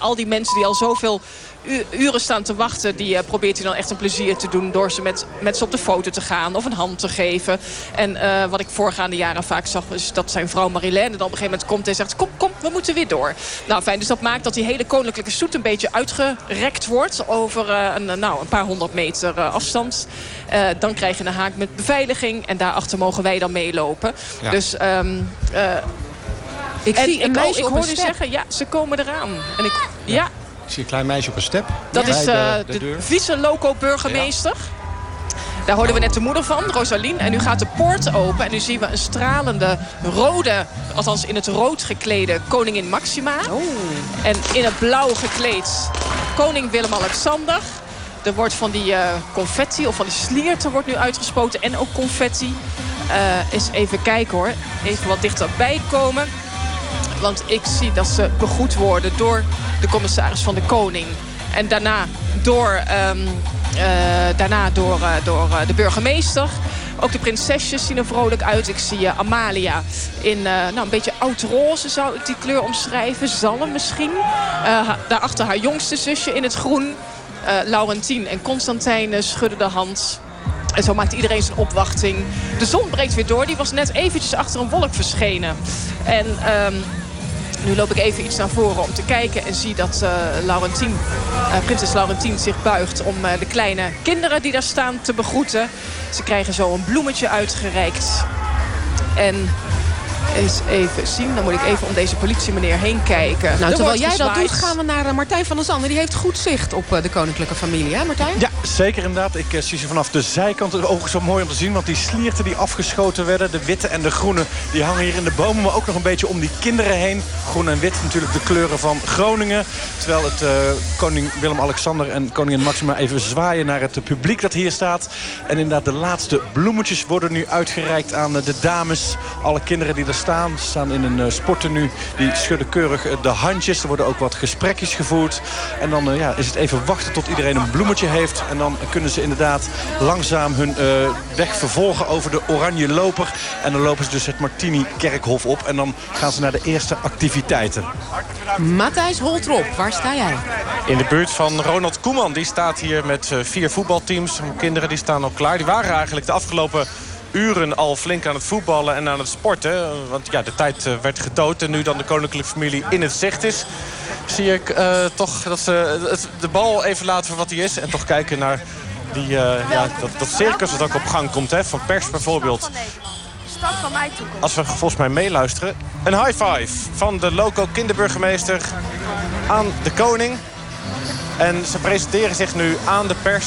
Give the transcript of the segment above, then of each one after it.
Al die mensen die al zoveel uren staan te wachten... die uh, probeert hij dan echt een plezier te doen... door ze met, met ze op de foto te gaan of een hand te geven. En uh, wat ik voorgaande jaren vaak zag... is dat zijn vrouw Marilène dan op een gegeven moment komt en zegt... kom, kom, we moeten weer door. Nou, fijn, dus dat maakt dat die hele koninklijke stoet... een beetje uitgerekt wordt over uh, een, nou, een paar honderd meter afstand. dan krijg je een haak met beveiliging... en daarachter mogen wij dan meelopen. Ja. Dus... Um, ik zie een meisje ik, ik hoorde zeggen, ja, ze komen eraan. En ik, ja. ja. Ik zie een klein meisje op een step. Dat is uh, de, de, de vice-loco-burgemeester. Daar hoorden we net de moeder van, Rosalien. En nu gaat de poort open. En nu zien we een stralende rode, althans in het rood geklede koningin Maxima. Oh. En in het blauw gekleed koning Willem-Alexander. Er wordt van die uh, confetti of van die slierten wordt nu uitgespoten. En ook confetti. Uh, eens even kijken hoor. Even wat dichterbij komen. Want ik zie dat ze begroet worden door de commissaris van de Koning. En daarna door, um, uh, daarna door, uh, door uh, de burgemeester. Ook de prinsesjes zien er vrolijk uit. Ik zie Amalia in nou, een beetje oud-roze zou ik die kleur omschrijven. Zalm misschien. daarachter haar jongste zusje in het groen. Laurentien en Constantijn schudden de hand. En zo maakt iedereen zijn opwachting. De zon breekt weer door. Die was net eventjes achter een wolk verschenen. En... Um, nu loop ik even iets naar voren om te kijken en zie dat uh, Laurentien, uh, prinses Laurentien zich buigt om uh, de kleine kinderen die daar staan te begroeten. Ze krijgen zo een bloemetje uitgereikt. En eens even zien. Dan moet ik even om deze politiemeneer heen kijken. Nou, terwijl jij dat doet, gaan we naar Martijn van der Zanden. Die heeft goed zicht op de koninklijke familie, hè Martijn? Ja, zeker inderdaad. Ik zie ze vanaf de zijkant. De ogen zo mooi om te zien. Want die slierten die afgeschoten werden, de witte en de groene... die hangen hier in de bomen, maar ook nog een beetje om die kinderen heen. Groen en wit natuurlijk de kleuren van Groningen. Terwijl het uh, koning Willem-Alexander en koningin Maxima even zwaaien... naar het publiek dat hier staat. En inderdaad, de laatste bloemetjes worden nu uitgereikt aan de dames. Alle kinderen die er staan. Ze staan in een uh, sporttenu. Die schudden keurig uh, de handjes. Er worden ook wat gesprekjes gevoerd. En dan uh, ja, is het even wachten tot iedereen een bloemetje heeft. En dan kunnen ze inderdaad langzaam hun weg vervolgen over de Oranje Loper. En dan lopen ze dus het Martini-kerkhof op. En dan gaan ze naar de eerste activiteiten. Matthijs Holtrop, waar sta jij? In de buurt van Ronald Koeman. Die staat hier met vier voetbalteams. Kinderen die staan al klaar. Die waren eigenlijk de afgelopen uren al flink aan het voetballen en aan het sporten. Want ja, de tijd werd gedood en nu dan de koninklijke familie in het zicht is... zie ik uh, toch dat ze de bal even laten voor wat hij is... en toch kijken naar die, uh, ja, dat, dat circus dat ook op gang komt. Hè, van pers bijvoorbeeld. Als we volgens mij meeluisteren. Een high five van de loco kinderburgemeester aan de koning. En ze presenteren zich nu aan de pers.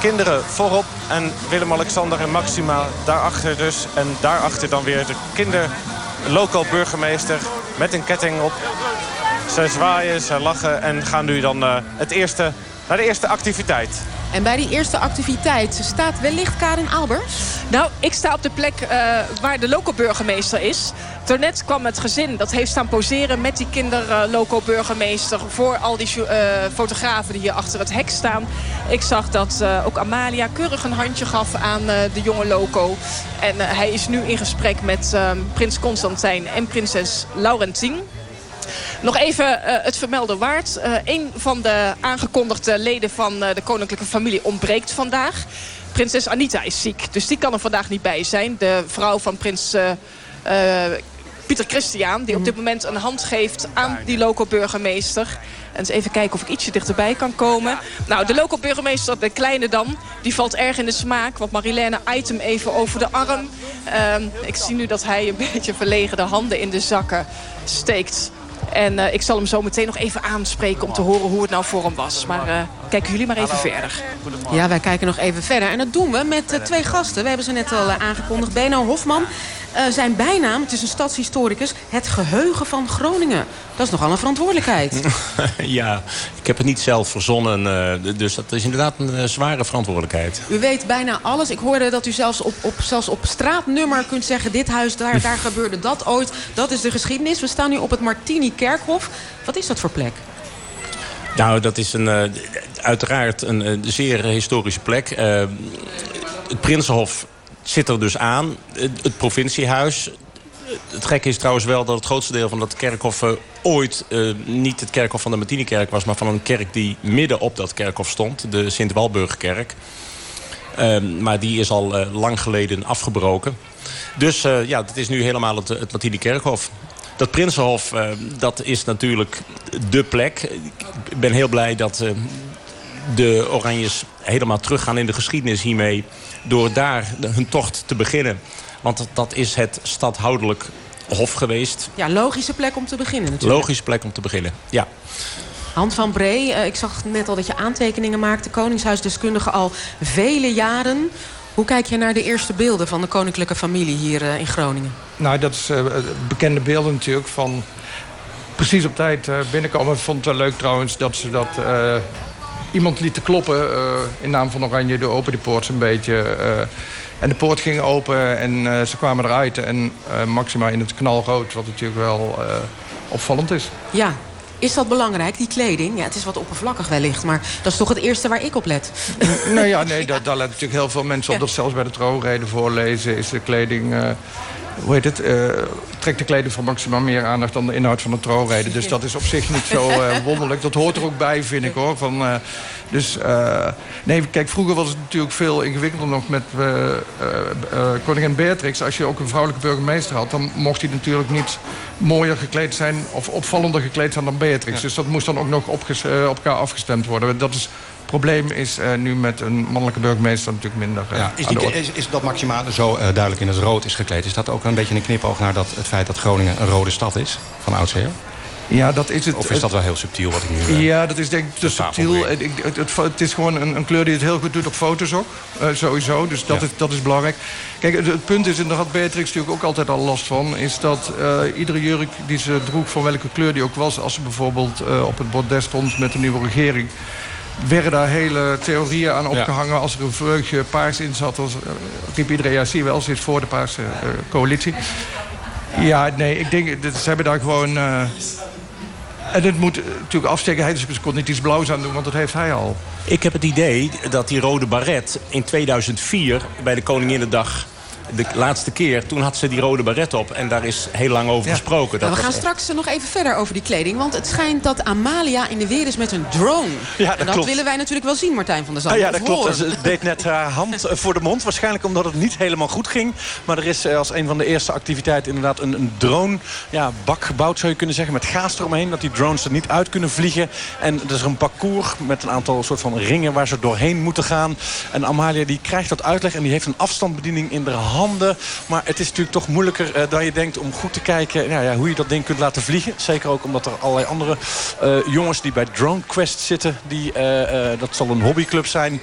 De kinderen voorop en Willem-Alexander en Maxima daarachter dus. En daarachter dan weer de kinderlocal burgemeester met een ketting op. Ze zwaaien, ze lachen en gaan nu dan uh, het eerste, naar de eerste activiteit. En bij die eerste activiteit staat wellicht Karin Albers? Nou, ik sta op de plek uh, waar de loco-burgemeester is. Daarnet kwam het gezin, dat heeft staan poseren met die kinder-loco-burgemeester... voor al die uh, fotografen die hier achter het hek staan. Ik zag dat uh, ook Amalia keurig een handje gaf aan de jonge loco. En hij is nu in gesprek met prins Constantijn en prinses Laurentien. Nog even uh, het vermelden waard. Uh, een van de aangekondigde leden van uh, de koninklijke familie ontbreekt vandaag. Prinses Anita is ziek, dus die kan er vandaag niet bij zijn. De vrouw van prins Pieter Christian... die op dit moment een hand geeft aan die loco-burgemeester. En eens even kijken of ik ietsje dichterbij kan komen. Nou, de loco-burgemeester, de kleine dan, die valt erg in de smaak. Want Marilène item even over de arm. Uh, ik zie nu dat hij een beetje verlegen de handen in de zakken steekt. En uh, ik zal hem zo meteen nog even aanspreken om te horen hoe het nou voor hem was. Maar uh, kijken jullie maar even verder. Ja, wij kijken nog even verder. En dat doen we met uh, twee gasten. We hebben ze net al aangekondigd. Beno Hofman. Zijn bijnaam, het is een stadshistoricus, het geheugen van Groningen. Dat is nogal een verantwoordelijkheid. ja, ik heb het niet zelf verzonnen. dus dat is inderdaad een zware verantwoordelijkheid. U weet bijna alles. Ik hoorde dat u zelfs op, op, zelfs op straatnummer kunt zeggen... dit huis, daar, daar gebeurde dat ooit. Dat is de geschiedenis. We staan nu op het Martini Kerkhof. Wat is dat voor plek? Nou, dat is een, uiteraard een, een, zeer historische plek. Het Prinsenhof zit er dus aan. Het, provinciehuis het gekke is trouwens wel dat het grootste deel van dat kerkhof... ooit niet het kerkhof van de Martinikerk was... maar van een kerk die midden op dat kerkhof stond. De Sint-Walburgkerk. Ehm, maar die is al lang geleden afgebroken. Dus ja, het is nu helemaal het, het Martinikerkhof. Dat Prinsenhof, dat is natuurlijk de plek. Ik ben heel blij dat de Oranjes helemaal teruggaan in de geschiedenis hiermee... door daar hun tocht te beginnen. Want dat is het stadhoudelijk hof geweest. Ja, logische plek om te beginnen natuurlijk. Logische plek om te beginnen, ja. Hand van Bree, eh, ik zag net al dat je aantekeningen maakte. Koningshuisdeskundige al vele jaren. Hoe kijk je naar de eerste beelden van de koninklijke familie hier eh, in Groningen? Nou, dat is uh, bekende beelden natuurlijk van precies op tijd binnenkomen. Ik vond het wel leuk trouwens dat ze dat iemand liet te kloppen uh, in naam van Oranje. De open die poort een beetje. Uh, en de poort ging open en uh, ze kwamen eruit. En Maxima in het knalrood, wat natuurlijk wel opvallend is. Ja, is dat belangrijk, die kleding? Ja, het is wat oppervlakkig wellicht, maar dat is toch het eerste waar ik op let. nou ja, nee, daar, daar letten natuurlijk heel veel mensen op. Dat zelfs bij de troonreden voorlezen is de kleding hoe heet het, uh, trekt de kleding van Maxima meer aandacht dan de inhoud van de troonreden. Dus dat is op zich niet zo uh, wonderlijk. Dat hoort er ook bij, vind ik hoor. Van, uh, dus nee, kijk, vroeger was het natuurlijk veel ingewikkelder nog met koningin Beatrix. Als je ook een vrouwelijke burgemeester had, dan mocht hij natuurlijk niet mooier gekleed zijn of opvallender gekleed zijn dan Beatrix. Dus dat moest dan ook nog op elkaar afgestemd worden. Dat is probleem is uh, nu met een mannelijke burgemeester natuurlijk minder uh, ja, is, die, is, is, dat Maxima zo uh, duidelijk in het rood is gekleed... is dat ook een beetje een knipoog naar dat, het feit dat Groningen een rode stad is van oudsher? Ja, dat is het. Of is dat wel heel subtiel wat ik nu... Ja, dat is denk ik te subtiel. Het, het, het, is gewoon een, een, kleur die het heel goed doet op foto's ook. Uh, sowieso, dus dat, ja. is, dat is belangrijk. Kijk, het, punt is, en daar had Beatrix natuurlijk ook altijd al last van... is dat uh, iedere jurk die ze droeg, van welke kleur die ook was... als ze bijvoorbeeld op het bordes stond met de nieuwe regering werden daar hele theorieën aan opgehangen. Ja. Als er een vreugdje paars in zat, als, uh, riep iedereen... ja, zie je wel, ze is voor de paarse uh, coalitie. Ja, nee, ik denk, dat, ze hebben daar gewoon... Uh, en het moet natuurlijk afsteken. Hij dus kon niet iets blauws aan doen, want dat heeft hij al. Ik heb het idee dat die rode baret in 2004 bij de Koninginnedag de laatste keer, toen had ze die rode baret op. En daar is heel lang over gesproken. Dat we gaan straks nog even verder over die kleding. Want het schijnt dat Amalia in de weer is met een drone. Ja, dat, en dat willen wij natuurlijk wel zien, Martijn van der Zand. Ah, ja, dat klopt. Ze deed net haar hand voor de mond. Waarschijnlijk omdat het niet helemaal goed ging. Maar er is eh, als een van de eerste activiteiten inderdaad een, een drone ja, bak gebouwd, zou je kunnen zeggen. Met gaas eromheen, dat die drones er niet uit kunnen vliegen. En er is een parcours met een aantal soort van ringen waar ze doorheen moeten gaan. En Amalia die krijgt dat uitleg en die heeft een afstandsbediening in de hand Maar het is natuurlijk toch moeilijker uh, dan je denkt om goed te kijken nou ja, hoe je dat ding kunt laten vliegen. Zeker ook omdat er allerlei andere uh, jongens die bij Drone Quest zitten. Die, uh, dat zal een hobbyclub zijn.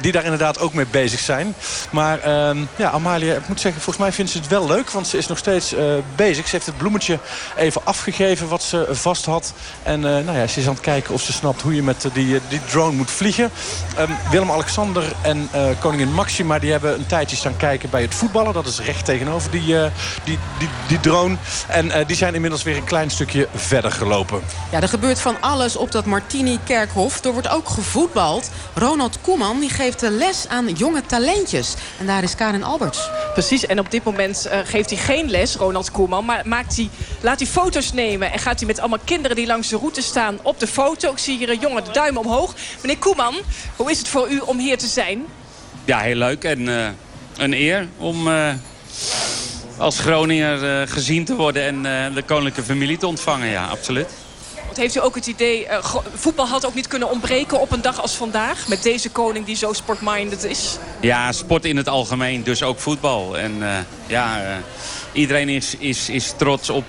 die daar inderdaad ook mee bezig zijn. Maar ehm, ja, Amalia, ik moet zeggen, volgens mij vindt ze het wel leuk. Want ze is nog steeds bezig. Ze heeft het bloemetje even afgegeven wat ze vast had. En nou ja, ze is aan het kijken of ze snapt hoe je met die, die drone moet vliegen. Um, Willem-Alexander en koningin Maxima die hebben een tijdje staan kijken bij het voetballen. Dat is recht tegenover die, uh, die, die, die drone. En uh, die zijn inmiddels weer een klein stukje verder gelopen. Ja, er gebeurt van alles op dat Martini-kerkhof. Er wordt ook gevoetbald. Ronald Koeman die geeft les aan jonge talentjes. En daar is Karin Alberts. Precies, en op dit moment uh, geeft hij geen les, Ronald Koeman. Maar maakt hij, laat hij foto's nemen. En gaat hij met allemaal kinderen die langs de route staan op de foto. Ik zie hier een jongen de duim omhoog. Meneer Koeman, hoe is het voor u om hier te zijn? Ja, heel leuk. En een eer om uh, als Groninger uh, gezien te worden en uh, de koninklijke familie te ontvangen. Ja, absoluut. Heeft u ook het idee, voetbal had ook niet kunnen ontbreken op een dag als vandaag? Met deze koning die zo sportminded is? Ja, sport in het algemeen, dus ook voetbal. En ja, iedereen is, is, is trots op,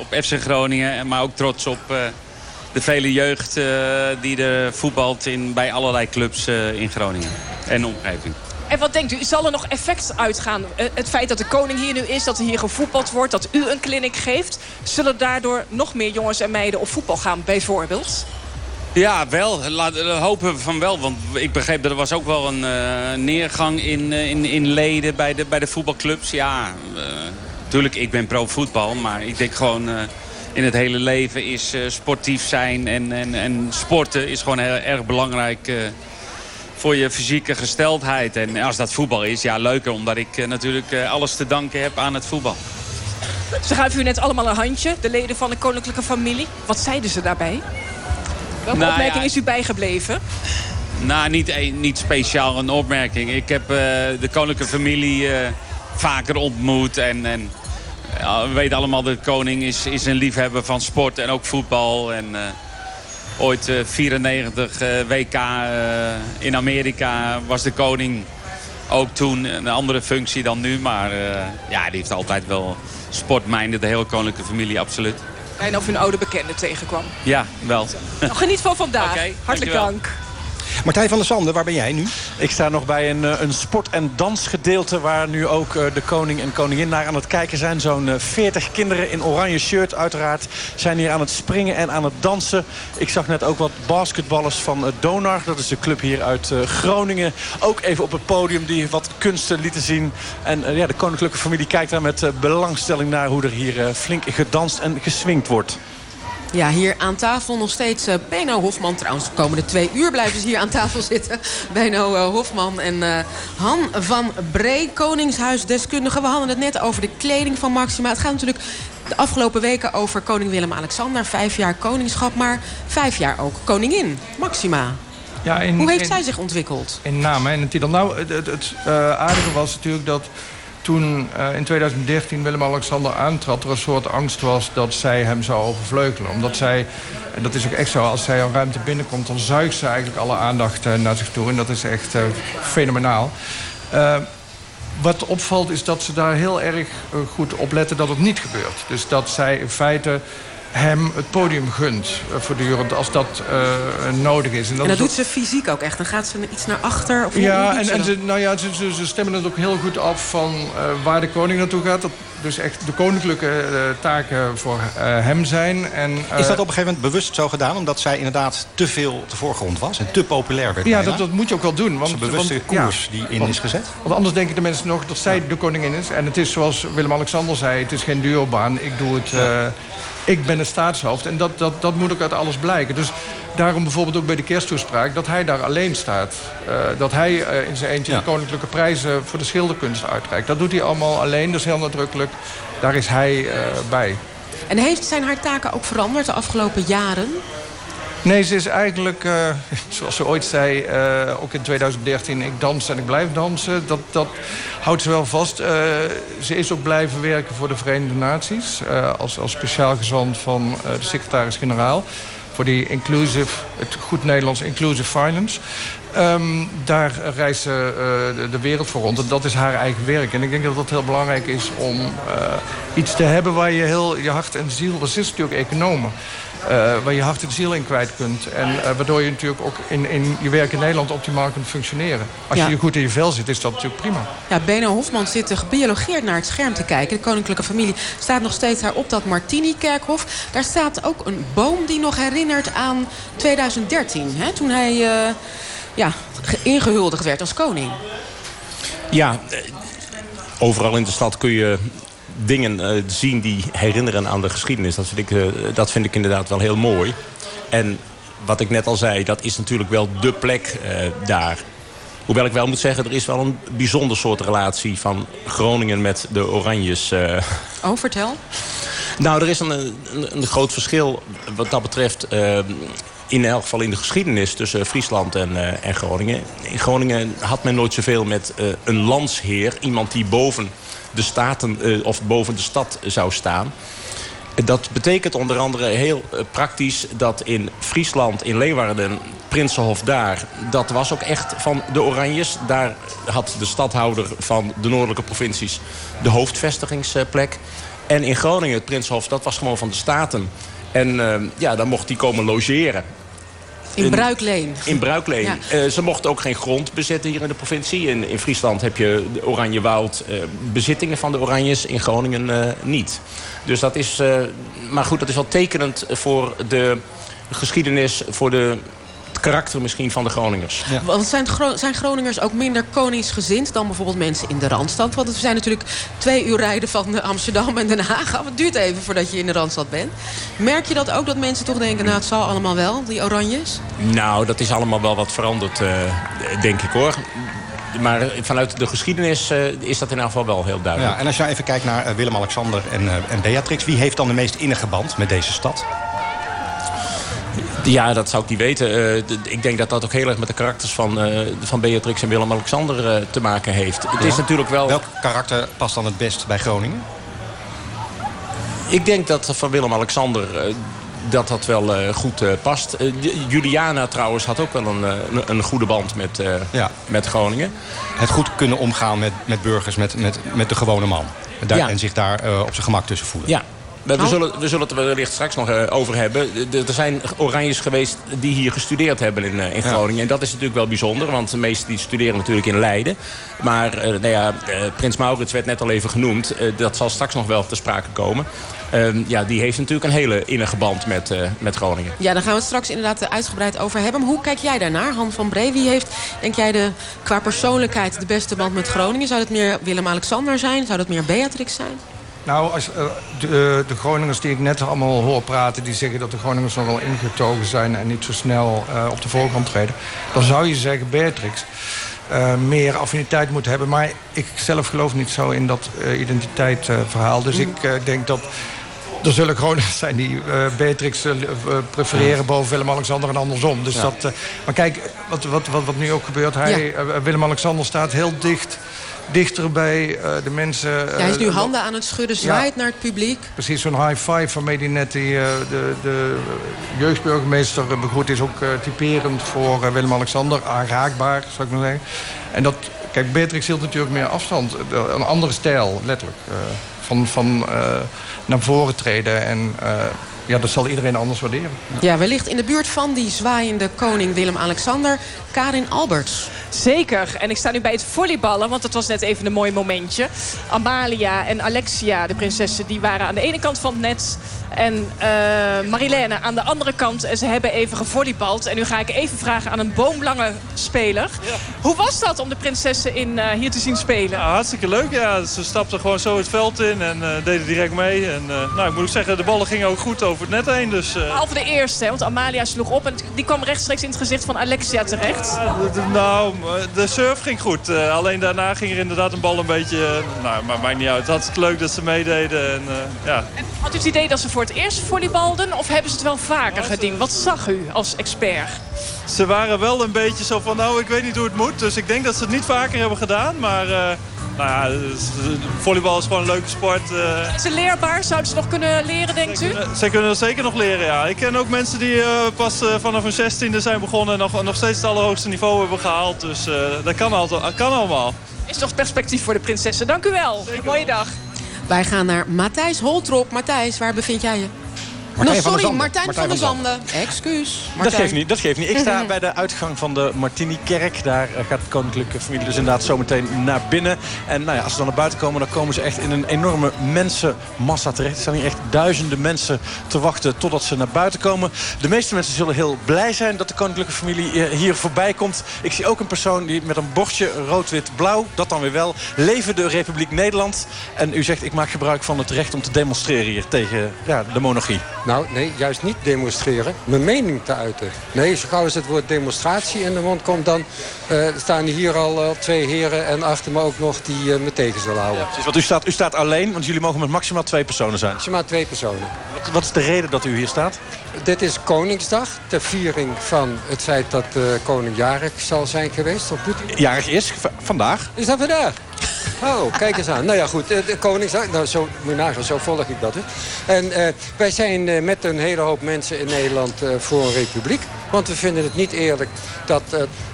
op FC Groningen, maar ook trots op de vele jeugd die er voetbalt in, bij allerlei clubs in Groningen en omgeving. En wat denkt u, zal er nog effect uitgaan? Eh, het feit dat de koning hier nu is, dat er hier gevoetbald wordt... dat u een clinic geeft... zullen daardoor nog meer jongens en meiden op voetbal gaan bijvoorbeeld? Ja, wel. Laten we hopen van wel. Want ik begreep dat er was ook wel een uh, neergang in, uh, in, in leden bij de, bij de voetbalclubs. Ja, natuurlijk, ik ben pro-voetbal. Maar ik denk gewoon in het hele leven is sportief zijn en, en, en sporten is gewoon heel erg belangrijk voor je fysieke gesteldheid. En als dat voetbal is, ja leuker. Omdat ik uh, natuurlijk uh, alles te danken heb aan het voetbal. Ze gaven u net allemaal een handje, de leden van de koninklijke familie. Wat zeiden ze daarbij? Welke Nou, opmerking ja. is u bijgebleven? Nou, niet, een- niet speciaal een opmerking. Ik heb eh, de koninklijke familie eh, vaker ontmoet. En, en we weten allemaal, de koning is, is een liefhebber van sport en ook voetbal. En eh, ooit eh, 94 eh, WK eh, in Amerika was de koning ook toen een andere functie dan nu. Maar eh, ja, die heeft altijd wel sportmijnden, de hele koninklijke familie, absoluut. Bijna of een oude bekende tegenkwam. Ja, wel. Nou, geniet van vandaag. Hartelijk dankjewel. dank. Martijn van der Sande, waar ben jij nu? Ik sta nog bij een, eh, een sport- en dansgedeelte... waar nu ook eh, de koning en koningin naar aan het kijken zijn. Zo'n eh, 40 kinderen in oranje shirt uiteraard... zijn hier aan het springen en aan het dansen. Ik zag net ook wat basketballers van eh, Donar. Dat is de club hier uit eh, Groningen. Ook even op het podium die wat kunsten lieten zien. En eh, ja, de koninklijke familie kijkt daar met eh, belangstelling naar... hoe er hier eh, flink gedanst en geswingd wordt. Ja, hier aan tafel nog steeds eh, Benno Hofman. Trouwens, de komende twee uur blijven ze hier aan tafel zitten. Benno eh, Hofman en eh, Han van Bree, koningshuisdeskundige. We hadden het net over de kleding van Maxima. Het gaat natuurlijk de afgelopen weken over koning Willem-Alexander. Vijf jaar koningschap, maar vijf jaar ook koningin Maxima. Ja, in, Hoe heeft zij zich ontwikkeld? In naam en titel. Nou, het, het, het aardige was natuurlijk dat toen eh, in 2013 Willem-Alexander aantrad... er een soort angst was dat zij hem zou overvleugelen. Omdat zij, en dat is ook echt zo, als zij een ruimte binnenkomt... dan zuigt ze eigenlijk alle aandacht eh, naar zich toe. En dat is echt eh, fenomenaal. Wat opvalt is dat ze daar heel erg goed op letten dat het niet gebeurt. Dus dat zij in feite hem het podium gunt eh, voortdurend als dat eh, nodig is. En dat is doet ze fysiek ook echt. Dan gaat ze iets naar achter. Of ja, en, ze en dat? ze, nou ja, ze, ze, ze stemmen het ook heel goed af van eh, waar de koning naartoe gaat. Dat dus echt de koninklijke taken voor eh, hem zijn. En, eh, Is dat op een gegeven moment bewust zo gedaan? Omdat zij inderdaad te veel op de voorgrond was en te populair werd? Ja, dat, dat moet je ook wel doen. Dat Want, is een bewuste want- ja, koers die in want- is gezet. Want anders denken de mensen nog dat zij de koningin is. En het is zoals Willem-Alexander zei, het is geen duobaan. Ik doe het... eh, ik ben het staatshoofd. En dat, dat, dat moet ook uit alles blijken. Dus daarom bijvoorbeeld ook bij de kersttoespraak... dat hij daar alleen staat. Eh, dat hij eh, in zijn eentje Ja. de koninklijke prijzen... voor de schilderkunst uitreikt. Dat doet hij allemaal alleen. Is heel nadrukkelijk. Daar is hij eh, bij. En heeft, zijn haar taken ook veranderd de afgelopen jaren? Nee, ze is eigenlijk, eh, zoals ze ooit zei, eh, ook in 2013... ik dans en ik blijf dansen. Dat, dat houdt ze wel vast. Eh, ze is ook blijven werken voor de Verenigde Naties... als, als speciaal gezant van de secretaris-generaal... voor die inclusive, het goed Nederlands inclusive finance. Ehm, daar reist ze de, de wereld voor rond. En dat is haar eigen werk. En ik denk dat dat heel belangrijk is om iets te hebben... waar je heel je hart en ziel... Dat is natuurlijk economen. Eh, waar je hart en ziel in kwijt kunt. En eh, waardoor je natuurlijk ook in, in je werk in Nederland optimaal kunt functioneren. Als Ja. je goed in je vel zit, is dat natuurlijk prima. Ja, Beno Hofman zit eh, gebiologeerd naar het scherm te kijken. De koninklijke familie staat nog steeds daar op dat Martini-kerkhof. Daar staat ook een boom die nog herinnert aan 2013. Hè, toen hij eh, ja, ge- ingehuldigd werd als koning. Ja, overal in de stad kun je dingen eh, zien die herinneren aan de geschiedenis. Dat vind, ik, eh, dat vind ik inderdaad wel heel mooi. En wat ik net al zei, dat is natuurlijk wel dé plek eh, daar. Hoewel ik wel moet zeggen, er is wel een bijzonder soort relatie van Groningen met de Oranjes. Oh, vertel. Nou, er is een, een, een groot verschil wat dat betreft... in elk geval in de geschiedenis tussen Friesland en, en Groningen. In Groningen had men nooit zoveel met een landsheer. Iemand die boven de, staten, eh, of boven de stad zou staan. Dat betekent onder andere heel eh, praktisch dat in Friesland, in Leeuwarden, Prinsenhof daar... dat was ook echt van de Oranjes. Daar had de stadhouder van de noordelijke provincies de hoofdvestigingsplek. En in Groningen, het Prinsenhof, dat was gewoon van de Staten. En eh, ja, dan mocht hij komen logeren. In In- Bruikleen. In Bruikleen. Ja. Eh, ze mochten ook geen grond bezetten hier in de provincie. In, in Friesland heb je de Oranje Woud, eh, bezittingen van de Oranjes. In Groningen eh, niet. Dus dat is... maar goed, dat is wel tekenend voor de geschiedenis... voor de, karakter misschien van de Groningers. Want zijn, Gro- zijn Groningers ook minder koningsgezind dan bijvoorbeeld mensen in de Randstad? Want we zijn natuurlijk twee uur rijden van eh, Amsterdam en Den Haag. af. Het duurt even voordat je in de Randstad bent. Merk je dat ook, dat mensen toch denken, nou het zal allemaal wel, die oranjes? Nou, dat is allemaal wel wat veranderd, eh, denk ik hoor. maar vanuit de geschiedenis is dat in elk geval wel heel duidelijk. Ja, en als je nou even kijkt naar Willem-Alexander en, en Beatrix... wie heeft dan de meest innige band met deze stad? Ja, dat zou ik niet weten. ik denk dat dat ook heel erg met de karakters van, van Beatrix en Willem-Alexander te maken heeft. Het is natuurlijk wel... Welk karakter past dan het best bij Groningen? Ik denk dat van Willem-Alexander dat dat wel uh, goed uh, past. Uh, Juliana trouwens had ook wel een, een goede band met, ja. met Groningen. Het goed kunnen omgaan met, met burgers, met, met, met de gewone man. Daar, ja. En zich daar op zijn gemak tussen voelen. Ja, we, we, zullen, we zullen het er wellicht straks nog over hebben. Er zijn Oranjes geweest die hier gestudeerd hebben in, in Groningen. Ja. En dat is natuurlijk wel bijzonder, want de meesten die studeren natuurlijk in Leiden. Maar nou ja, Prins Maurits werd net al even genoemd. dat zal straks nog wel te sprake komen. Uh, ja, die heeft natuurlijk een hele innige band met, uh, met Groningen. Ja, daar gaan we het straks inderdaad uitgebreid over hebben. Maar hoe kijk jij daarnaar, Han van Bree? Wie heeft, denk jij, de, qua persoonlijkheid de beste band met Groningen? Zou het meer Willem-Alexander zijn? Zou dat meer Beatrix zijn? Nou, als, uh, de, de, Groningers die ik net allemaal hoor praten... die zeggen dat de Groningers nogal ingetogen zijn... en niet zo snel uh, op de voorgrond treden... dan zou je zeggen Beatrix... Uh, meer affiniteit moet hebben. Maar ik zelf geloof niet zo in dat identiteitsverhaal. dus ik denk dat er zullen Groningers zijn die uh, Beatrix uh, prefereren boven Willem-Alexander en andersom. Dus ja. dat, uh, maar kijk, wat, wat, wat, wat nu ook gebeurt. Hij, ja. Willem-Alexander staat heel dicht dichter bij de mensen. Ja, hij is nu handen aan het schudden, zwaait naar het publiek. Precies, zo'n high five waarmee hij net die, de, de jeugdburgemeester begroet... is ook typerend voor Willem-Alexander. Aanraakbaar, zou ik maar zeggen. En dat, kijk, Beatrix hield natuurlijk meer afstand. Een andere stijl, letterlijk. van... van naar voren treden. En ja, dat zal iedereen anders waarderen. Ja. ja, wellicht in de buurt van die zwaaiende koning Willem-Alexander... Karin Alberts. Zeker. En ik sta nu bij het volleyballen, want dat was net even een mooi momentje. Amalia en Alexia, de prinsessen, die waren aan de ene kant van het net... En uh, Marilène aan de andere kant. En ze hebben even gevolleybald. En nu ga ik even vragen aan een boomlange speler. Ja. Hoe was dat om de prinsessen in, uh, hier te zien spelen? Ja, hartstikke leuk. Ja. Ze stapten gewoon zo het veld in en uh, deden direct mee. En, nou, ik moet ook zeggen, de ballen gingen ook goed over het net heen. Dus, Behalve de eerste, want Amalia sloeg op. En die kwam rechtstreeks in het gezicht van Alexia terecht. nou, de surf ging goed. alleen daarna ging er inderdaad een bal een beetje... nou, maar maakt niet uit. Het was leuk dat ze meededen. En, ja. en had u het idee dat ze voor het eerst volleybalden? Of hebben ze het wel vaker gedaan? Wat zag u als expert? Ze waren wel een beetje zo van, nou, ik weet niet hoe het moet. Dus ik denk dat ze het niet vaker hebben gedaan. Maar nou ja, volleybal is gewoon een leuke sport. Uh. Is ze leerbaar? Zouden ze nog kunnen leren, denkt u? Ze kunnen het zeker nog leren, ja. Ik ken ook mensen die uh, pas vanaf hun zestiende zijn begonnen... en nog, nog steeds het allerhoogste niveau hebben gehaald. Dus dat kan, altijd, kan allemaal. Is toch perspectief voor de prinsessen. Dank u wel. Zeker. Mooie dag. Wij gaan naar Matthijs Holtrop. Matthijs, waar bevind jij je? Martijn no, sorry, Martijn, Martijn, van der Zanden. Excuus. Dat geeft niet, dat geeft niet. Ik sta bij de uitgang van de Martini-kerk. Daar eh, gaat de koninklijke familie dus inderdaad zometeen naar binnen. En nou ja, als ze dan naar buiten komen, dan komen ze echt in een enorme mensenmassa terecht. Er staan hier echt duizenden mensen te wachten totdat ze naar buiten komen. De meeste mensen zullen heel blij zijn dat de koninklijke familie eh, hier voorbij komt. Ik zie ook een persoon die met een bordje rood-wit-blauw, dat dan weer wel, leven de Republiek Nederland. En u zegt, ik maak gebruik van het recht om te demonstreren hier tegen ja, de monarchie. Nou, nee, juist niet demonstreren. Mijn mening te uiten. Nee, zo gauw als het woord demonstratie in de mond komt... dan uh, staan hier al uh, twee heren en achter me ook nog die uh, me tegen zullen houden. Ja, want u staat, u staat alleen, want jullie mogen met maximaal twee personen zijn. Maximaal twee personen. Wat, wat, is de reden dat u hier staat? Dit is Koningsdag, ter viering van het feit dat de koning jarig zal zijn geweest. Of Jarig is? vandaag? Is dat vandaag? Oh, kijk eens aan. Nou ja, goed. De Koningsdag, nou, zo, moet zo volg ik dat. En uh, wij zijn uh, met een hele hoop mensen in Nederland voor een republiek. Want we vinden het niet eerlijk dat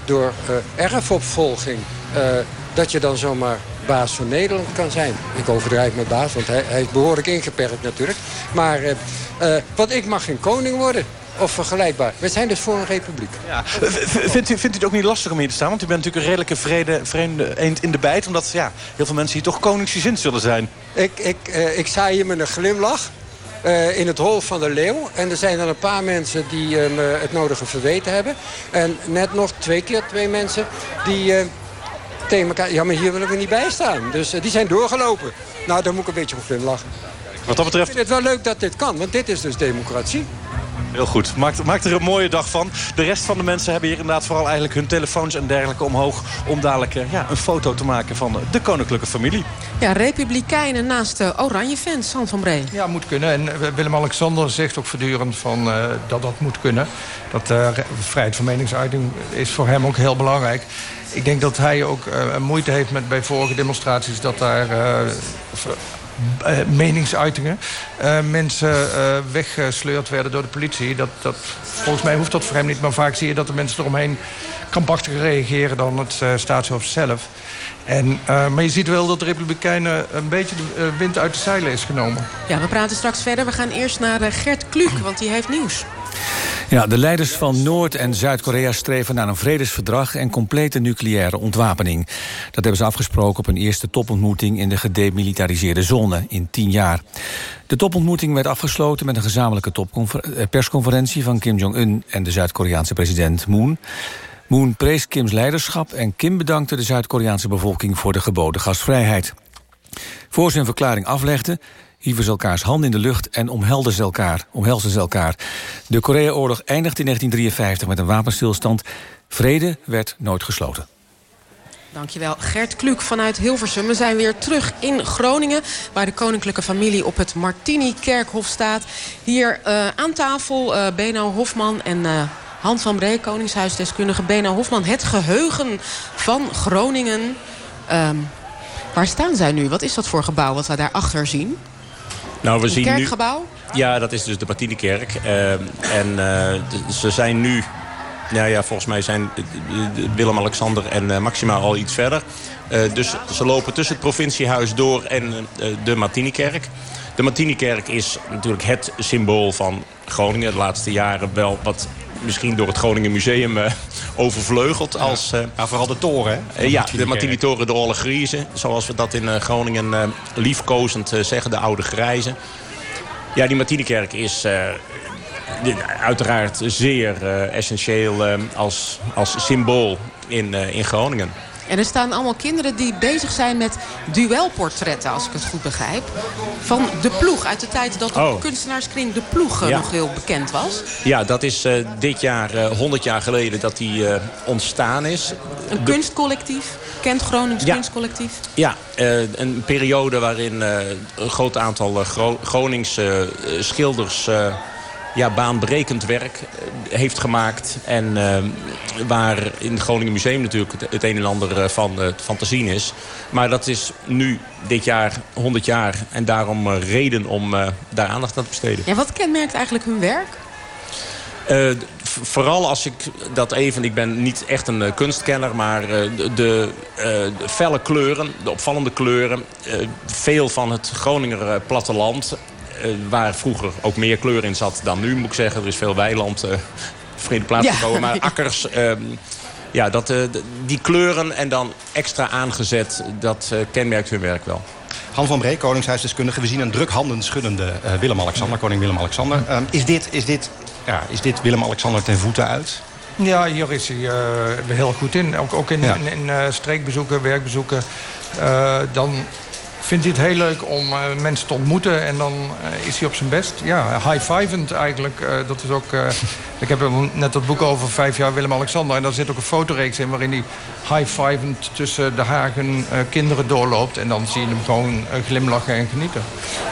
door erfopvolging... dat je dan zomaar baas van Nederland kan zijn. Ik overdrijf met baas, want hij, hij is behoorlijk ingeperkt natuurlijk. Maar want ik mag geen koning worden of vergelijkbaar. We zijn dus voor een republiek. Ja. Vindt, u, vindt u het ook niet lastig om hier te staan? Want u bent natuurlijk een redelijke vrede, vreemde eend in de bijt. Omdat ja, heel veel mensen hier toch koningsgezind zullen zijn. Ik, ik, uh, ik sta hier met een glimlach. Uh, in het hol van de leeuw. En er zijn dan een paar mensen die uh, me het nodige verweten hebben. En net nog twee keer twee mensen die tegen elkaar... Ja, maar hier willen we niet bij staan. Dus die zijn doorgelopen. Nou, daar moet ik een beetje om glimlachen. Wat dat betreft... Ik vind het wel leuk dat dit kan, want dit is dus democratie. Heel goed. Maakt, maakt er een mooie dag van. De rest van de mensen hebben hier inderdaad vooral eigenlijk hun telefoons en dergelijke omhoog... om dadelijk eh, ja, een foto te maken van de koninklijke familie. Ja, republikeinen naast de oranje fans, Hans van Bree. Ja, moet kunnen. En eh, Willem-Alexander zegt ook voortdurend van, uh, dat dat moet kunnen. Dat uh, vrijheid van meningsuiting is voor hem ook heel belangrijk. Ik denk dat hij ook uh, moeite heeft met bij vorige demonstraties... dat daar uh, meningsuitingen uh, mensen uh, weggesleurd werden door de politie. Dat, dat, volgens mij hoeft dat voor hem niet. Maar vaak zie je dat de mensen eromheen krampachtiger reageren dan het staatshoofd zelf. En, maar je ziet wel dat de Republikeinen een beetje de wind uit de zeilen is genomen. Ja, we praten straks verder. We gaan eerst naar Gert Kluk, want die heeft nieuws. Ja, de leiders van Noord- en Zuid-Korea streven naar een vredesverdrag en complete nucleaire ontwapening. Dat hebben ze afgesproken op een eerste topontmoeting in de gedemilitariseerde zone in tien jaar. De topontmoeting werd afgesloten met een gezamenlijke persconferentie van Kim Jong-un en de Zuid-Koreaanse president Moon. Moon prees Kims leiderschap en Kim bedankte de Zuid-Koreaanse bevolking voor de geboden gastvrijheid. Voor zijn verklaring aflegde hieven ze elkaars handen in de lucht en omhelden ze elkaar, omhelzen ze elkaar. De Korea-oorlog eindigde in 1953 met een wapenstilstand. Vrede werd nooit gesloten. Dankjewel, Gert Kluk vanuit Hilversum. We zijn weer terug in Groningen... waar de koninklijke familie op het Martini-kerkhof staat. Hier uh, aan tafel uh, Beno Hofman en uh, Hans van Bree... koningshuisdeskundige Beno Hofman. Het geheugen van Groningen. Um, waar staan zij nu? Wat is dat voor gebouw wat we daarachter zien? Nou, we zien kerkgebouw? Nu, ja, dat is dus de Martinikerk. Uh, en uh, ze zijn nu... Nou ja, volgens mij zijn Willem-Alexander en uh, Maxima al iets verder. dus ze lopen tussen het provinciehuis door en de Martinikerk. De Martinikerk is natuurlijk het symbool van Groningen. De laatste jaren wel wat misschien door het Groningen Museum uh, overvleugeld. Als, uh, maar vooral de toren, hè? Ja, de Martini-toren, de Olle Griezen. Zoals we dat in Groningen liefkozend zeggen, de oude grijzen. Ja, die Martinikerk is uiteraard zeer essentieel als, als symbool in, in Groningen. En er staan allemaal kinderen die bezig zijn met duelportretten, als ik het goed begrijp. Van de ploeg, uit de tijd dat de oh. kunstenaarskring de ploeg ja. nog heel bekend was. Ja, dat is uh, dit jaar, uh, 100 jaar geleden, dat die uh, ontstaan is. Een de... kunstcollectief? Kent Gronings ja. kunstcollectief? Ja, een periode waarin een groot aantal Gro Groningse schilders ja, baanbrekend werk heeft gemaakt. En uh, waar in het Groningen Museum natuurlijk het, het een en ander van, uh, van te zien is. Maar dat is nu dit jaar 100 jaar en daarom uh, reden om daar aandacht aan te besteden. Ja, wat kenmerkt eigenlijk hun werk? Uh, vooral als ik dat even... Ik ben niet echt een uh, kunstkenner, maar uh, de, de, felle kleuren, de opvallende kleuren... veel van het Groninger platteland waar vroeger ook meer kleur in zat dan nu, moet ik zeggen. Er is veel weiland, uh, vrede plaats ja. gekomen. Maar akkers, uh, ja, dat, die kleuren en dan extra aangezet, dat kenmerkt hun werk wel. Han van Bree, koningshuisdeskundige. We zien een druk handen schuddende Willem-Alexander, koning Willem-Alexander. Um, is, dit, is, dit, ja, is dit Willem-Alexander ten voeten uit? Ja, hier is hij uh, heel goed in. Ook, ook in, ja. in, in uh, streekbezoeken, werkbezoeken. Uh, dan vindt hij het heel leuk om uh, mensen te ontmoeten. En dan uh, is hij op zijn best. Ja, high-fivend eigenlijk. Uh, dat is ook, ik heb net dat boek over vijf jaar Willem-Alexander. En daar zit ook een fotoreeks in waarin hij high-fivend tussen de hagen kinderen doorloopt. En dan zie je hem gewoon glimlachen en genieten.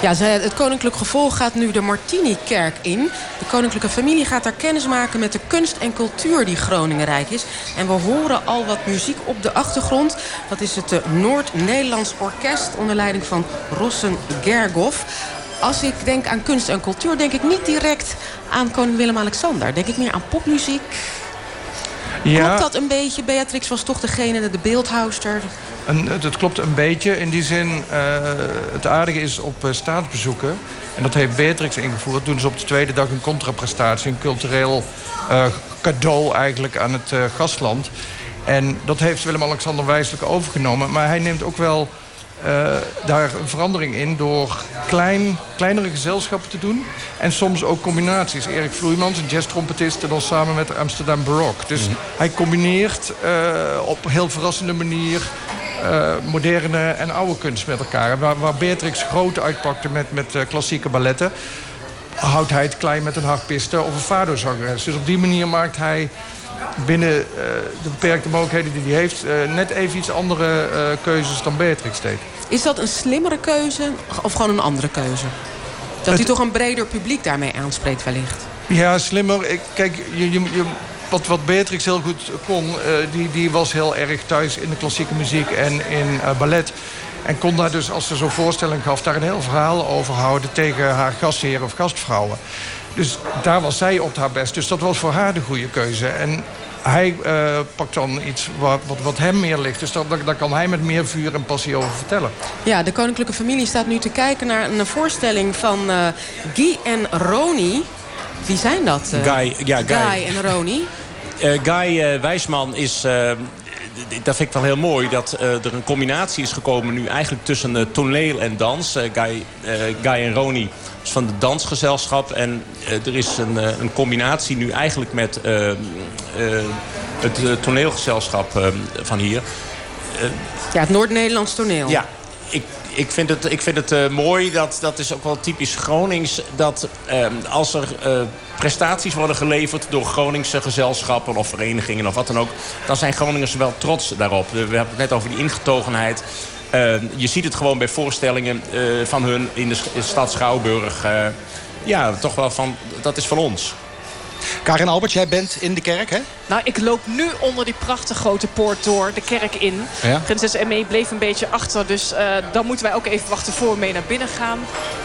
Ja, het koninklijk gevolg gaat nu de Martini-kerk in. De koninklijke familie gaat daar kennis maken met de kunst en cultuur die Groningen rijk is. En we horen al wat muziek op de achtergrond. Dat is het Noord-Nederlands Orkest onder leiding van Rossen Gergov. Als ik denk aan kunst en cultuur, denk ik niet direct aan koning Willem-Alexander. Denk ik meer aan popmuziek. Ja. Klopt dat een beetje? Beatrix was toch degene, de beeldhouster? En het, klopt een beetje. In die zin, uh, het aardige is op uh, staatsbezoeken... en dat heeft Beatrix ingevoerd... doen ze op de tweede dag een contraprestatie... een cultureel uh, cadeau eigenlijk aan het gastland. En dat heeft Willem-Alexander wijselijk overgenomen. Maar hij neemt ook wel uh, daar een verandering in door klein, kleinere gezelschappen te doen. En soms ook combinaties. Erik Vloeimans, een jazztrompetist, en dan samen met Amsterdam Baroque. Dus mm. hij combineert uh, op een heel verrassende manier... Uh, moderne en oude kunst met elkaar. Waar, waar Beatrix groot uitpakte met, met klassieke balletten houdt hij het klein met een harpiste of een fado-zangeres. Dus op die manier maakt hij binnen uh, de beperkte mogelijkheden die hij heeft... Uh, net even iets andere uh, keuzes dan Beatrix deed. Is dat een slimmere keuze of gewoon een andere keuze? Dat het... u toch een breder publiek daarmee aanspreekt wellicht? Ja, slimmer. Ik, kijk, je, je, je, wat, wat Beatrix heel goed kon... die, die was heel erg thuis in de klassieke muziek en in ballet... En kon daar dus, als ze zo'n voorstelling gaf... daar een heel verhaal over houden tegen haar gastheren of gastvrouwen. Dus daar was zij op haar best. Dus dat was voor haar de goede keuze. En hij uh, pakt dan iets wat, wat, wat, hem meer ligt. Dus daar kan hij met meer vuur en passie over vertellen. Ja, de koninklijke familie staat nu te kijken naar een voorstelling van uh, Guy en Roni. Wie zijn dat? Uh, Guy, ja, Guy. Guy en Roni. Guy Wijsman is dat vind ik wel heel mooi dat uh, er een combinatie is gekomen nu eigenlijk tussen uh, toneel en dans. Uh, Guy, Guy en Roni is van de dansgezelschap. En er is een, een, combinatie nu eigenlijk met het toneelgezelschap van hier. ja, het Noord-Nederlands toneel. Ja, ik, ik vind het, ik vind het mooi, dat, dat is ook wel typisch Gronings... dat als er prestaties worden geleverd door Groningse gezelschappen of verenigingen of wat dan ook... dan zijn Groningers wel trots daarop. We hebben het net over die ingetogenheid. Uh, je ziet het gewoon bij voorstellingen uh, van hun in de, stad Schouwburg. Uh, ja, toch wel van, dat is van ons. Karin Albert, jij bent in de kerk, hè? Nou, ik loop nu onder die prachtige grote poort door de kerk in. Ja. Prinses Emme bleef een beetje achter, dus dan moeten wij ook even wachten voor we mee naar binnen gaan.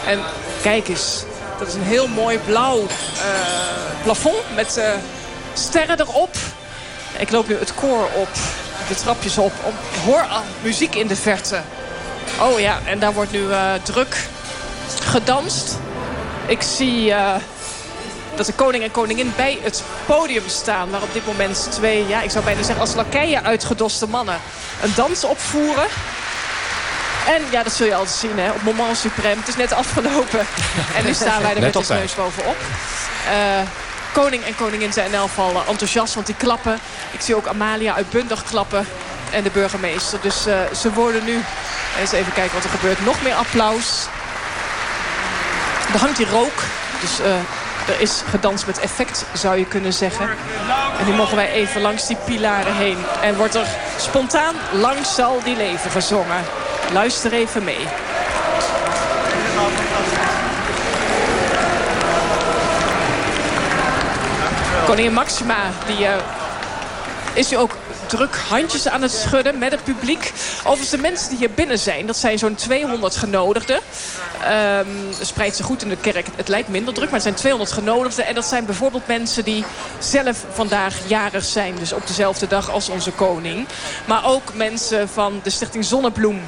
En kijk eens, dat is een heel mooi blauw uh, plafond met uh, sterren erop. Ik loop nu het koor op, de trapjes op. Om, hoor al muziek in de verte. Oh ja, en daar wordt nu uh, druk gedanst. Ik zie dat de koning en koningin bij het podium staan. Waar op dit moment twee, ja, ik zou bijna zeggen als lakeien uitgedoste mannen... een dans opvoeren. En ja, dat zul je altijd zien hè, op Moment Supreme. Het is net afgelopen. en nu staan wij er met de neus bovenop. Uh, koning en koningin zijn in elk geval eh, enthousiast, want die klappen. Ik zie ook Amalia uitbundig klappen. En de burgemeester. Dus uh, ze worden nu... Eens even kijken wat er gebeurt. Nog meer applaus. Er hangt hier rook. Dus uh, er is gedanst met effect, zou je kunnen zeggen. En nu mogen wij even langs die pilaren heen. En wordt er spontaan Lang zal die leven gezongen. Luister even mee. Koningin Maxima die, uh, is nu ook druk handjes aan het schudden met het publiek. Overigens de mensen die hier binnen zijn, dat zijn zo'n 200 genodigden. Um, spreidt ze goed in de kerk. Het lijkt minder druk, maar het zijn 200 genodigden. En dat zijn bijvoorbeeld mensen die zelf vandaag jarig zijn. Dus op dezelfde dag als onze koning. Maar ook mensen van de stichting Zonnebloem.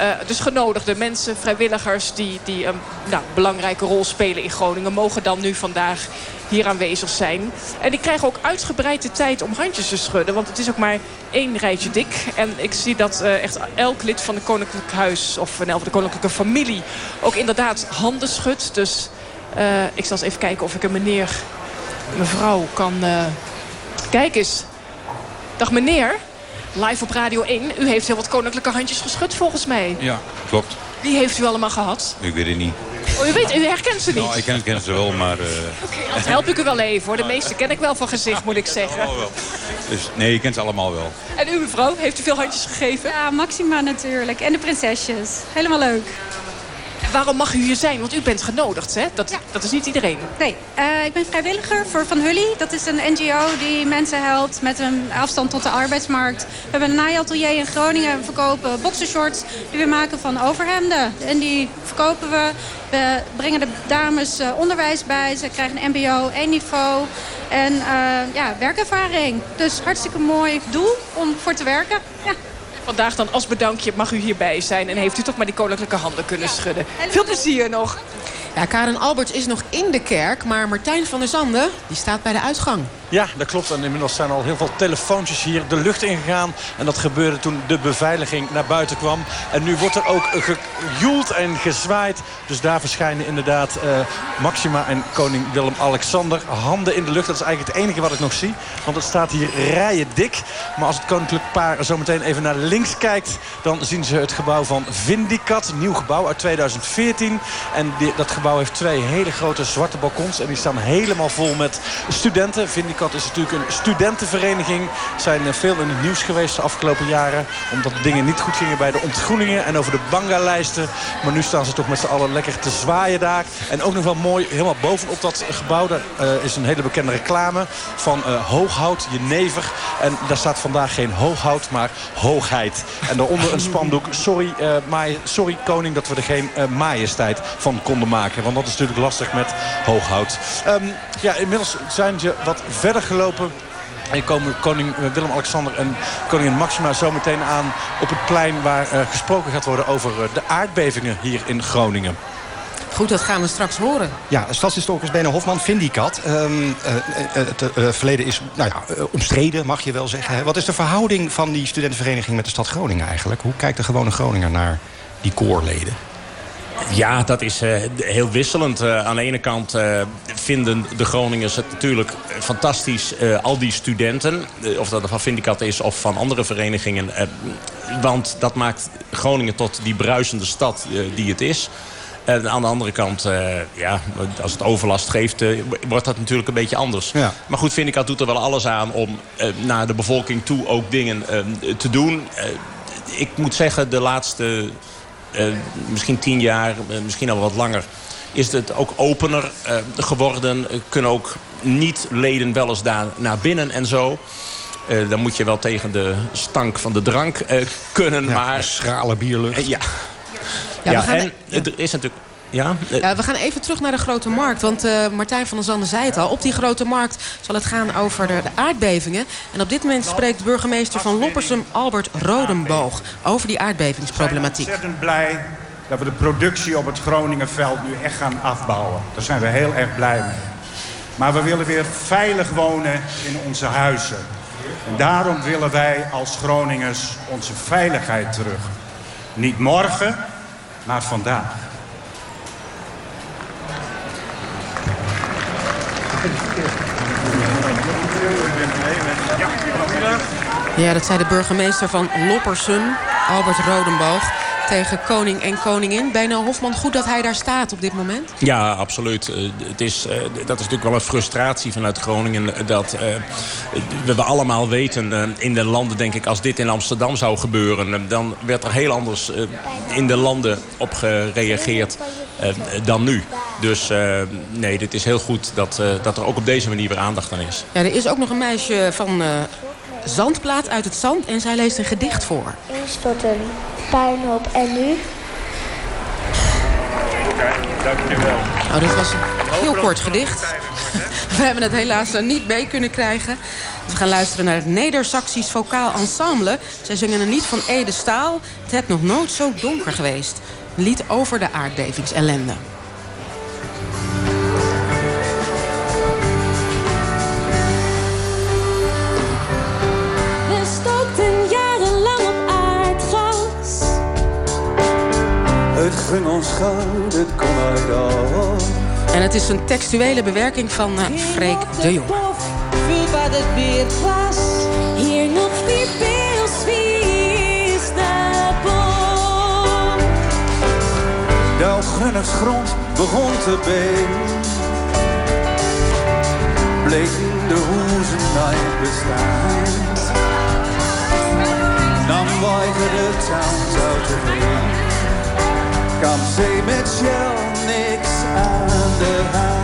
Uh, dus genodigde mensen, vrijwilligers die, die een nou, belangrijke rol spelen in Groningen... mogen dan nu vandaag hier aanwezig zijn. En die krijgen ook uitgebreid de tijd om handjes te schudden. Want het is ook maar één rijtje dik. En ik zie dat uh, echt elk lid van de Koninklijk Huis... of van de Koninklijke Familie ook inderdaad handen schudt. Dus uh, ik zal eens even kijken of ik een meneer, mevrouw kan... Uh... Kijk eens. Dag meneer. Live op Radio 1. U heeft heel wat koninklijke handjes geschud volgens mij. Ja, klopt. Wie heeft u allemaal gehad? Ik weet het niet. Oh, u, weet, u herkent ze niet? Nou, ik ken, ze wel, maar... Uh... Oké, okay, help ik u wel even hoor. De meeste ken ik wel van gezicht, moet ik zeggen. Oh, wel. Dus nee, ik ken ze allemaal wel. En u mevrouw, heeft u veel handjes gegeven? Ja, Maxima natuurlijk. En de prinsesjes. Helemaal leuk waarom mag u hier zijn? Want u bent genodigd, hè? Dat, dat is niet iedereen. Nee, uh, ik ben vrijwilliger voor Van Hully. Dat is een NGO die mensen helpt met een afstand tot de arbeidsmarkt. We hebben een naaiatelier in Groningen. We verkopen boxershorts die we maken van overhemden. En die verkopen we. We brengen de dames uh, onderwijs bij. Ze krijgen een mbo 1 niveau. En uh, ja, werkervaring. Dus hartstikke mooi doel om voor te werken. Ja. Vandaag dan als bedankje mag u hierbij zijn. En heeft u toch maar die koninklijke handen kunnen schudden. Veel plezier nog. Ja, Karen Alberts is nog in de kerk, maar Martijn van der Zanden die staat bij de uitgang. Ja, dat klopt. En inmiddels zijn al heel veel telefoontjes hier de lucht ingegaan. En dat gebeurde toen de beveiliging naar buiten kwam. En nu wordt er ook gejoeld en gezwaaid. Dus daar verschijnen inderdaad uh, Maxima en koning Willem-Alexander. Handen in de lucht. Dat is eigenlijk het enige wat ik nog zie. Want het staat hier rijen dik. Maar als het koninklijk paar zo meteen even naar links kijkt... dan zien ze het gebouw van Vindicat. Nieuw gebouw uit 2014. En dat gebouw heeft twee hele grote zwarte balkons. En die staan helemaal vol met studenten. Vindicat is natuurlijk een studentenvereniging. Zijn eh, veel in het nieuws geweest de afgelopen jaren. Omdat dingen niet goed gingen bij de ontgroeningen en over de banga-lijsten. Maar nu staan ze toch met z'n allen lekker te zwaaien daar. En ook nog wel mooi, helemaal bovenop dat gebouw... daar uh, is een hele bekende reclame van uh, Hooghout, Jenever. En daar staat vandaag geen hooghout, maar hoogheid. En daaronder een spandoek. Sorry, uh, sorry koning dat we er geen majesteit van konden maken. Want dat is natuurlijk lastig met hooghout. Um, ja, inmiddels zijn ze wat verder gelopen. En komen koning Willem-Alexander en koningin Maxima zo meteen aan op het plein... waar uh, gesproken gaat worden over uh, de aardbevingen hier in Groningen. Goed, dat gaan we straks horen. Ja, stadshistoricus Beno Hofman, Vindicat. Um, uh, het verleden is nou ja, omstreden, mag je wel zeggen. Wat is de verhouding van die studentenvereniging met de stad Groningen eigenlijk? Hoe kijkt de gewone Groninger naar die koorleden? Ja, dat is uh, heel wisselend. Uh, aan de ene kant uh, vinden de Groningers het natuurlijk fantastisch, al die studenten. of dat van Vindicat is of van andere verenigingen. want dat maakt Groningen tot die bruisende stad die het is. En aan de andere kant, ja, als het overlast geeft, wordt dat natuurlijk een beetje anders. Ja. Maar goed, Vindicat doet er wel alles aan om naar de bevolking toe ook dingen te doen. ik moet zeggen, de laatste misschien tien jaar, uh, misschien al wat langer... is het ook opener uh, geworden. kunnen ook niet-leden wel eens daar naar binnen en zo. dan moet je wel tegen de stank van de drank kunnen. Ja, maar schrale bierlucht. ja. Ja, Ja, we gaan- en er is natuurlijk... Ja, Ja, we gaan even terug naar de Grote Markt. Want eh, Martijn van der Zanden zei het al. Op die Grote Markt zal het gaan over de, de aardbevingen. En op dit moment spreekt burgemeester van Loppersum, Albert Rodenboog... over die aardbevingsproblematiek. ontzettend blij dat we de productie op het Groningenveld nu echt gaan afbouwen. Daar zijn we heel erg blij mee. Maar we willen weer veilig wonen in onze huizen. En daarom willen wij als Groningers onze veiligheid terug. Niet morgen, maar vandaag. Ja, dat zei de burgemeester van Loppersum, Albert Rodenboog... tegen koning en koningin. Bijna Hofman, goed dat hij daar staat op dit moment? Ja, absoluut. Eh, het is, eh, dat is natuurlijk wel een frustratie vanuit Groningen. Dat eh, we allemaal weten in de landen, denk ik, als dit in Amsterdam zou gebeuren... dan werd er heel anders in de landen op gereageerd dan nu. Dus eh, nee, dit is heel goed dat, eh, dat er ook op deze manier weer aandacht aan is. Ja, er is ook nog een meisje van eh, Zandplaat uit het Zand... en zij leest een gedicht voor. Eerst tot een puinhoop en nu? dankjewel. Oh, dit was een heel kort gedicht. We hebben het helaas niet mee kunnen krijgen. We gaan luisteren naar het Neder-Saxisch Vocaal Ensemble. Zij zingen een lied van Ede Staal. Het heeft nog nooit zo donker geweest. Een lied over de aardbevingsellende. We gun ons goud, het kon uit. En het is een textuele bewerking van eh, Freek de Jong. Vu wat het weer was. Hier nog weer pils, wie is de bom? Grond begon te beven. Bleken de hoezen uit bestaan. Dan weigerde het town gaan. Kan zee met Shell niks aan de hand.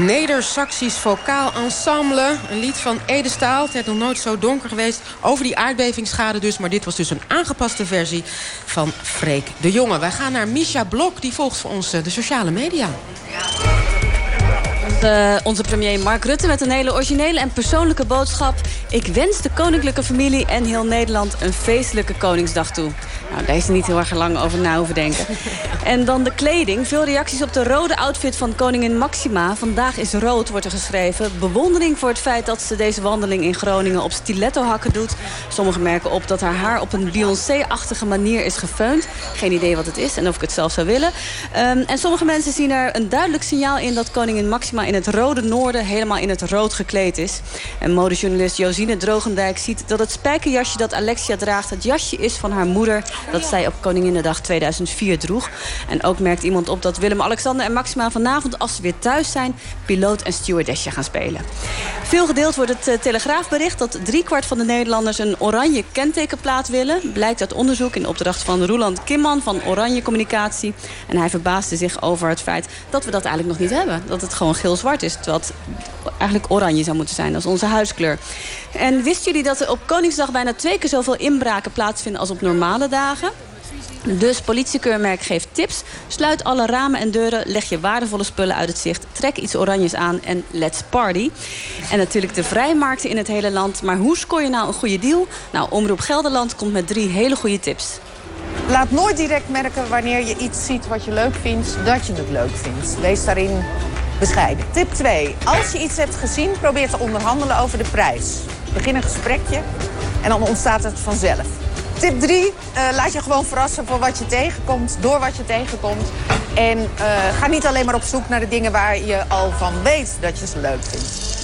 Neder-Saxisch Vocaal Ensemble. Een lied van Ede Staal. Het is nog nooit zo donker geweest. Over die aardbevingsschade dus. Maar dit was dus een aangepaste versie van Freek de Jonge. Wij gaan naar Misha Blok. Die volgt voor ons eh, de sociale media. De, onze premier Mark Rutte met een hele originele en persoonlijke boodschap. Ik wens de koninklijke familie en heel Nederland een feestelijke Koningsdag toe. Nou, daar is er niet heel erg lang over na hoeven denken. En dan de kleding. Veel reacties op de rode outfit van koningin Maxima. Vandaag is rood, wordt er geschreven. Bewondering voor het feit dat ze deze wandeling in Groningen op stiletto hakken doet. Sommigen merken op dat haar haar op een Beyoncé-achtige manier is gefeund. Geen idee wat het is en of ik het zelf zou willen. Um, en sommige mensen zien er een duidelijk signaal in... dat koningin Maxima in het rode noorden helemaal in het rood gekleed is. En modejournalist Josine Drogendijk ziet dat het spijkerjasje dat Alexia draagt... het jasje is van haar moeder dat zij op Koninginnedag 2004 droeg. En ook merkt iemand op dat Willem-Alexander en Maxima vanavond... als ze weer thuis zijn, piloot en stewardessje gaan spelen. Veel gedeeld wordt het uh, Telegraafbericht dat driekwart van de Nederlanders... een oranje kentekenplaat willen. Blijkt uit onderzoek in opdracht van Roland Kimman van Oranje Communicatie. En hij verbaasde zich over het feit dat we dat eigenlijk nog niet hebben. Dat het gewoon geel-zwart is, terwijl eigenlijk oranje zou moeten zijn. Dat is onze huiskleur. En wisten jullie dat er op Koningsdag bijna twee keer zoveel inbraken plaatsvinden als op normale dagen? Dus politiekeurmerk geeft tips. Sluit alle ramen en deuren, leg je waardevolle spullen uit het zicht... trek iets oranjes aan en let's party. En natuurlijk de vrijmarkten in het hele land. Maar hoe scoor je nou een goede deal? Nou, Omroep Gelderland komt met drie hele goede tips. Laat nooit direct merken wanneer je iets ziet wat je leuk vindt... dat je het leuk vindt. Wees daarin bescheiden. Tip 2. Als je iets hebt gezien, probeer te onderhandelen over de prijs. Begin een gesprekje en dan ontstaat het vanzelf. Tip 3. Uh, laat je gewoon verrassen voor wat je tegenkomt, door wat je tegenkomt. En uh, ga niet alleen maar op zoek naar de dingen waar je al van weet dat je ze leuk vindt.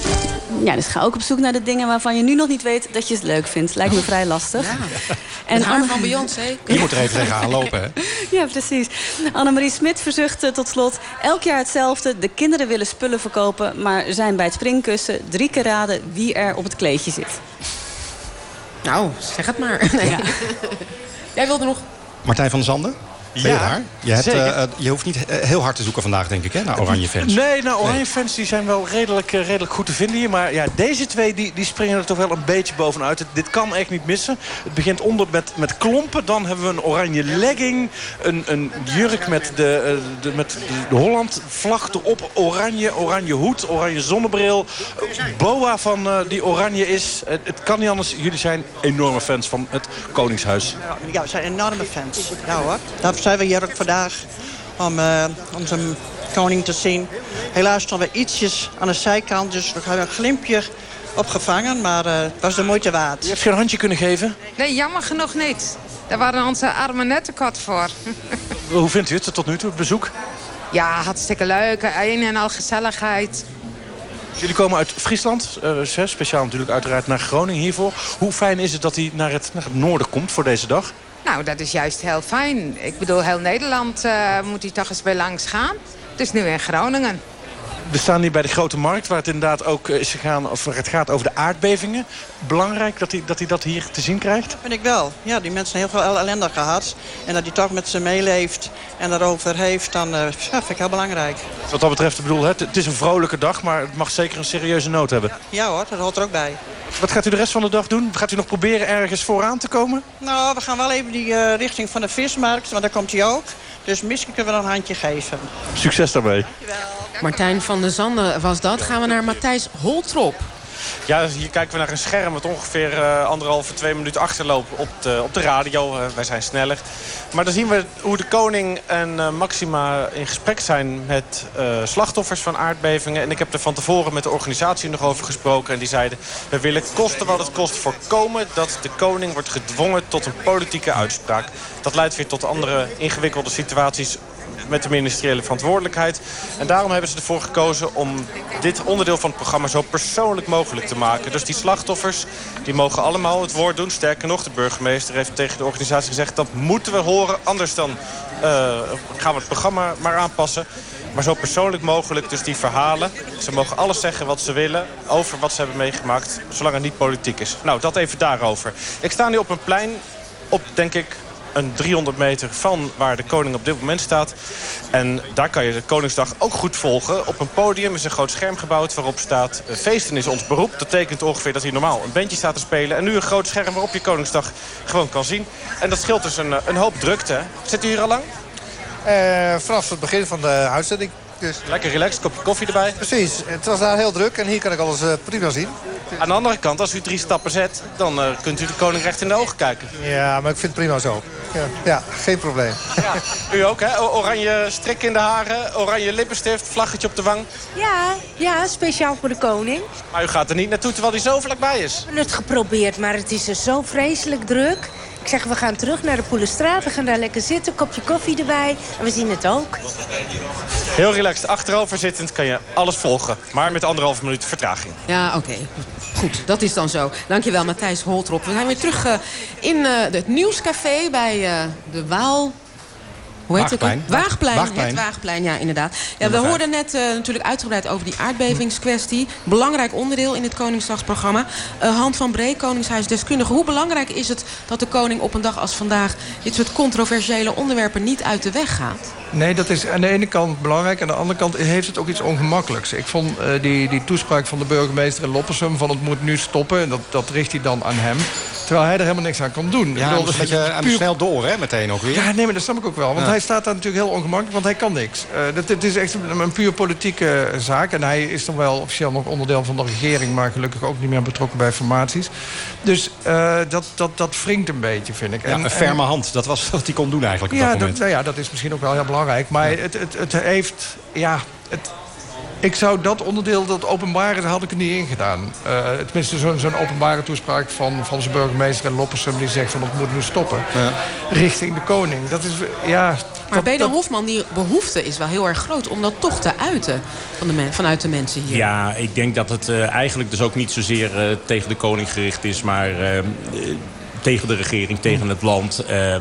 Ja, dus ga ook op zoek naar de dingen waarvan je nu nog niet weet dat je het leuk vindt. Lijkt me vrij lastig. Ja. En haar van Beyoncé. Je moet er even tegenaan lopen, hè? Ja, precies. Annemarie Smit verzucht tot slot. Elk jaar hetzelfde. De kinderen willen spullen verkopen, maar zijn bij het springkussen drie keer raden wie er op het kleedje zit. Nou, zeg het maar. Nee. Ja. Jij wilde nog... Martijn van der Zanden? Ben je daar? Je, hebt, zeker. eh, je hoeft niet eh, heel hard te zoeken vandaag, denk ik, hè, naar oranje fans. Nee, nou, oranje fans die zijn wel redelijk, eh, redelijk goed te vinden hier. Maar ja, deze twee die, die springen er toch wel een beetje bovenuit. Het- dit kan echt niet missen. Het begint onder met, met klompen. Dan hebben we een oranje legging. Een, een jurk met de, eh, de, met de Holland-vlag erop. Oranje, oranje hoed, oranje zonnebril. Eh, Boa van eh, die oranje is. Het, het kan niet anders. Jullie zijn enorme fans van het Koningshuis. Ja, we zijn enorme fans. Ja hoor. Daarvoor zijn we hier ook vandaag om eh, onze koning te zien. Helaas stonden we ietsjes aan de zijkant, dus we hebben een glimpje opgevangen. Maar eh, het was de moeite waard. Heb je een handje kunnen geven? Nee, jammer genoeg niet. Daar waren onze armen net te kort voor. Hoe vindt u het tot nu toe, het bezoek? Ja, hartstikke leuk. Een en al gezelligheid. Jullie komen uit Friesland, eh, zes, speciaal natuurlijk uiteraard naar Groningen hiervoor. Hoe fijn is het dat hij naar het, naar het noorden komt voor deze dag? Nou, dat is juist heel fijn. Ik bedoel, heel Nederland eh, moet hij toch eens bij langs gaan. Het is nu in Groningen. We staan hier bij de Grote Markt, waar het inderdaad ook eh, is gegaan, of het gaat over de aardbevingen. Belangrijk dat hij, dat hij dat hier te zien krijgt? Vind ik wel. Ja, die mensen hebben heel veel ellende gehad. En dat hij toch met ze meeleeft en daarover heeft, dan eh, vind ik heel belangrijk. Wat dat betreft, ik bedoel, het, het is een vrolijke dag, maar het mag zeker een serieuze noot hebben. Ja hoor, dat hoort er ook bij. Wat gaat u de rest van de dag doen? Gaat u nog proberen ergens vooraan te komen? Nou, we gaan wel even die eh, richting van de vismarkt, want daar komt hij ook. Dus misschien kunnen we een handje geven. Succes daarmee. Martijn van der Zanden was dat. Gaan we naar Matthijs Holtrop. Ja, hier kijken we naar een scherm wat ongeveer eh, anderhalve, twee minuten achterloopt op de, op de radio. Eh, wij zijn sneller. Maar dan zien we hoe de koning en eh, Maxima in gesprek zijn met slachtoffers van aardbevingen. En ik heb er van tevoren met de organisatie nog over gesproken. En die zeiden, we willen kosten wat het kost voorkomen dat de koning wordt gedwongen tot een politieke uitspraak. Dat leidt weer tot andere ingewikkelde situaties met de ministeriële verantwoordelijkheid. En daarom hebben ze ervoor gekozen om dit onderdeel van het programma zo persoonlijk mogelijk te maken. Dus die slachtoffers die mogen allemaal het woord doen. Sterker nog, de burgemeester heeft tegen de organisatie gezegd... dat moeten we horen, anders dan eh, gaan we het programma maar aanpassen. Maar zo persoonlijk mogelijk, dus die verhalen. Ze mogen alles zeggen wat ze willen over wat ze hebben meegemaakt... zolang het niet politiek is. Nou, dat even daarover. Ik sta nu op een plein op, denk ik, een 300 meter van waar de koning op dit moment staat. En daar kan je de Koningsdag ook goed volgen. Op een podium is een groot scherm gebouwd waarop staat... eh, feesten is ons beroep. Dat tekent ongeveer dat hier normaal een bandje staat te spelen. En nu een groot scherm waarop je Koningsdag gewoon kan zien. En dat scheelt dus een, eh, een hoop drukte. Zit u hier al lang? Eh, vanaf het begin van de uitzending. Dus. Lekker relaxed, kopje koffie erbij. Precies, het was daar heel druk en hier kan ik alles eh, prima zien. Aan de andere kant, als u drie stappen zet... dan eh, kunt u de koning recht in de ogen kijken. Ja, maar ik vind het prima zo. Ja, ja geen probleem. U ook, hè? O- Oranje strik in de haren, oranje lippenstift, vlaggetje op de wang. Ja, ja, speciaal voor de koning. Maar u gaat er niet naartoe terwijl hij zo vlakbij is. We hebben het geprobeerd, maar het is er zo vreselijk druk. Ik zeg, we gaan terug naar de Poelenstraat. We gaan daar lekker zitten, kopje koffie erbij. En we zien het ook. Heel relaxed, achterover zittend kan je alles volgen. Maar met anderhalve minuut vertraging. Ja, oké. Goed, dat is dan zo. Dankjewel, Matthijs Holtrop. We zijn weer terug eh, in eh, het nieuwscafé bij eh, de Waal... Hoe heet Waagplein. het? Waagplein. Waagplein. Het Waagplein, ja, inderdaad. Ja, we hoorden net eh, natuurlijk uitgebreid over die aardbevingskwestie. Belangrijk onderdeel in het Koningsdagsprogramma. Eh Hand van Bree, Koningshuisdeskundige. Hoe belangrijk is het dat de koning op een dag als vandaag... dit soort controversiële onderwerpen niet uit de weg gaat? Nee, dat is aan de ene kant belangrijk. Aan de andere kant heeft het ook iets ongemakkelijks. Ik vond eh, die, die toespraak van de burgemeester in Loppersum... van het moet nu stoppen, en dat, dat richt hij dan aan hem. Terwijl hij er helemaal niks aan kan doen. Ik Ja, bedoel, dat aan puur- snel door, hè, meteen ook weer. Ja, nee, maar dat snap ik ook wel. Want Ja. hij staat daar natuurlijk heel ongemakkelijk, want hij kan niks. Eh dat, het is echt een, een puur politieke zaak. En hij is dan wel officieel nog onderdeel van de regering... maar gelukkig ook niet meer betrokken bij formaties. Dus eh, dat, dat, dat wringt een beetje, vind ik. Ja, een ferme hand, dat was wat hij kon doen eigenlijk op Ja, dat dat, moment. nou ja, dat is misschien ook wel heel belangrijk. Maar het, het, het heeft... Ja, het, ik zou dat onderdeel, dat openbare, had ik er niet in gedaan. Eh, tenminste, zo'n zo'n openbare toespraak van, van zijn burgemeester in Loppersum... die zegt van het moet nu stoppen. Richting de koning. Dat is, ja... Maar dat- Beda dat- Hofman, die behoefte is wel heel erg groot... om dat toch te uiten van de men- vanuit de mensen hier. Ja, ik denk dat het eh, eigenlijk dus ook niet zozeer eh, tegen de koning gericht is... maar eh, eh, tegen de regering, tegen het land. Eh,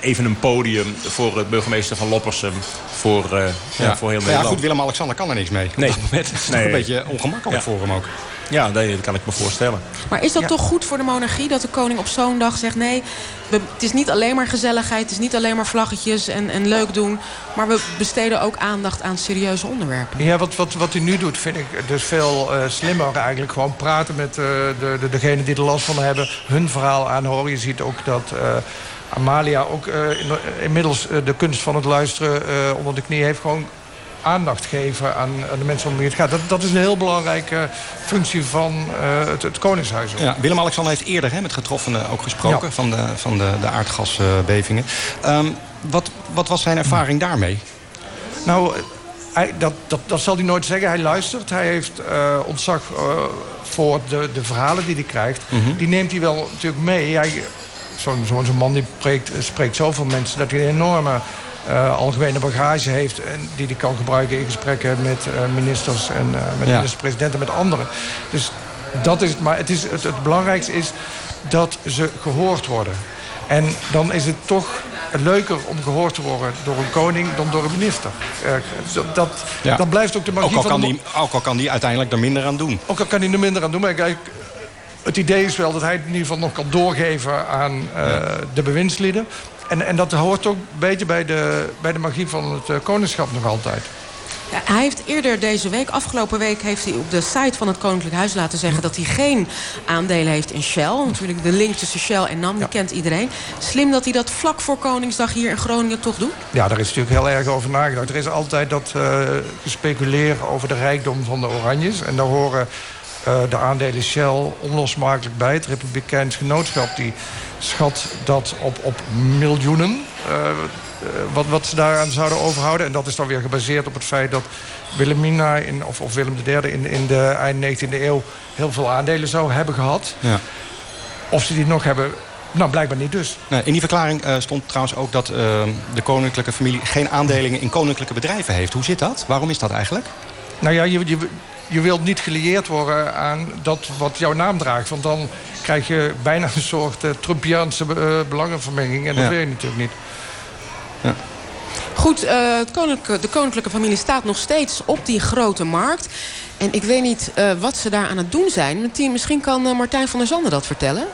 even een podium voor de burgemeester van Loppersum. Voor, eh, ja. voor heel Maar ja, Nederland. goed, Willem-Alexander kan er niks mee. Nee. Op dat moment is Nee. een beetje ongemakkelijk Ja. voor hem ook. Ja, nee, dat kan ik me voorstellen. Maar is dat Ja. toch goed voor de monarchie dat de koning op zo'n dag zegt... nee, we, het is niet alleen maar gezelligheid, het is niet alleen maar vlaggetjes en, en leuk doen... maar we besteden ook aandacht aan serieuze onderwerpen. Ja, wat, wat, wat hij nu doet vind ik dus veel eh, slimmer eigenlijk. Gewoon praten met eh, de, de, degenen die er last van hebben. Hun verhaal aanhoren. Je ziet ook dat eh, Amalia ook eh, in- inmiddels de kunst van het luisteren eh, onder de knie heeft. Gewoon aandacht geven aan, aan de mensen om wie het gaat. Dat, dat is een heel belangrijke functie van eh, het, het Koningshuis. Ja, Willem-Alexander heeft eerder hè, met getroffenen ook gesproken... Ja. van de, van de, de aardgasbevingen. Ehm, wat, wat was zijn ervaring daarmee? Nou, hij, dat, dat, dat zal hij nooit zeggen. Hij luistert. Hij heeft eh, ontzag eh, voor de, de verhalen die hij krijgt. Mhm. Die neemt hij wel natuurlijk mee. Zo'n zo'n man die spreekt, spreekt zoveel mensen... dat hij een enorme eh, algemene bagage heeft... En die hij kan gebruiken in gesprekken met eh, ministers... en eh, met Ja. minister-president en met anderen. Dus dat is het. Maar het, is, het, het belangrijkste is dat ze gehoord worden. En dan is het toch leuker om gehoord te worden door een koning dan door een minister. Eh, dat, Ja. dat blijft ook de magie Ook al, van kan de die, ook al kan die uiteindelijk er minder aan doen. ook al kan hij er minder aan doen. Maar kijk, het idee is wel dat hij het in ieder geval nog kan doorgeven aan de bewindslieden. En, en dat hoort ook een beetje bij de, bij de magie van het eh, koningschap nog altijd. Ja, hij heeft eerder deze week, afgelopen week... heeft hij op de site van het Koninklijk Huis laten zeggen... dat hij geen aandelen heeft in Shell. Natuurlijk de link tussen Shell en NAM, die kent iedereen. Slim dat hij dat vlak voor Koningsdag hier in Groningen toch doet. Ja, daar is natuurlijk heel erg over nagedacht. Er is altijd dat gespeculeerd over de rijkdom van de Oranjes. En daar horen eh, de aandelen Shell onlosmakelijk bij. Het Republikeins Genootschap die schat dat op, op miljoenen. eh, eh, wat, wat ze daaraan zouden overhouden. En dat is dan weer gebaseerd op het feit dat Wilhelmina... In, of, of Willem III in, in de eind 19e eeuw heel veel aandelen zou hebben gehad. Ja. Of ze die nog hebben... Nou, blijkbaar niet dus. Nee, in die verklaring stond trouwens ook dat de koninklijke familie... geen aandelingen in koninklijke bedrijven heeft. Hoe zit dat? Waarom is dat eigenlijk? Nou ja, je, je, je wilt niet gelieerd worden aan dat wat jouw naam draagt. Want dan krijg je bijna een soort eh, Trumpiaanse eh, belangenvermenging. En dat Ja. wil je natuurlijk niet. Goed, eh, het koninklijke, de koninklijke familie staat nog steeds op die grote markt. En ik weet niet eh, wat ze daar aan het doen zijn. Misschien kan eh, Martijn van der Zanden dat vertellen.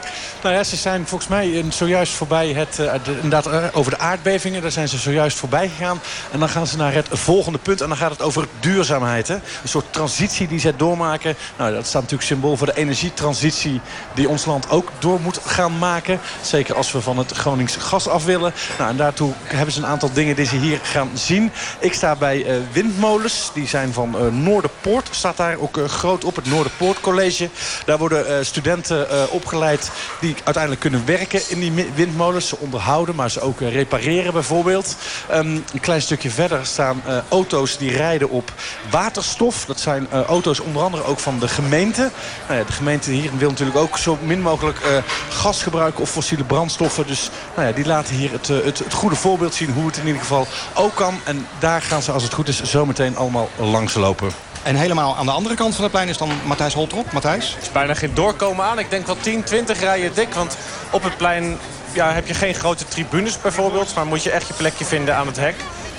Nou ja, ze zijn volgens mij zojuist voorbij het, eh, de- inderdaad, over de aardbevingen. Daar zijn ze zojuist voorbij gegaan. En dan gaan ze naar het volgende punt. En dan gaat het over duurzaamheid. Hè? Een soort transitie die zij doormaken. Nou, dat staat natuurlijk symbool voor de energietransitie die ons land ook door moet gaan maken. Zeker als we van het Gronings gas af willen. Nou, en daartoe hebben ze een aantal dingen die ze hier gaan zien. Ik sta bij windmolens. Die zijn van Noorderpoort. Daar ook eh, groot op, het Noorderpoort College. Daar worden eh, studenten eh, opgeleid die uiteindelijk kunnen werken in die windmolens. Ze onderhouden, maar ze ook repareren bijvoorbeeld. Ehm, een klein stukje verder staan auto's die rijden op waterstof. Dat zijn auto's onder andere ook van de gemeente. Nou ja, de gemeente hier wil natuurlijk ook zo min mogelijk gas gebruiken of fossiele brandstoffen. Dus nou ja, die laten hier het, het, goede voorbeeld zien hoe het in ieder geval ook kan. En daar gaan ze als het goed is zometeen allemaal langs lopen. En helemaal aan de andere kant van het plein is dan Matthijs Holtrop. Matthijs? is bijna geen doorkomen aan. Ik denk wel 10, 20 rijen dik. Want op het plein ja, heb je geen grote tribunes bijvoorbeeld. Maar moet je echt je plekje vinden aan het hek.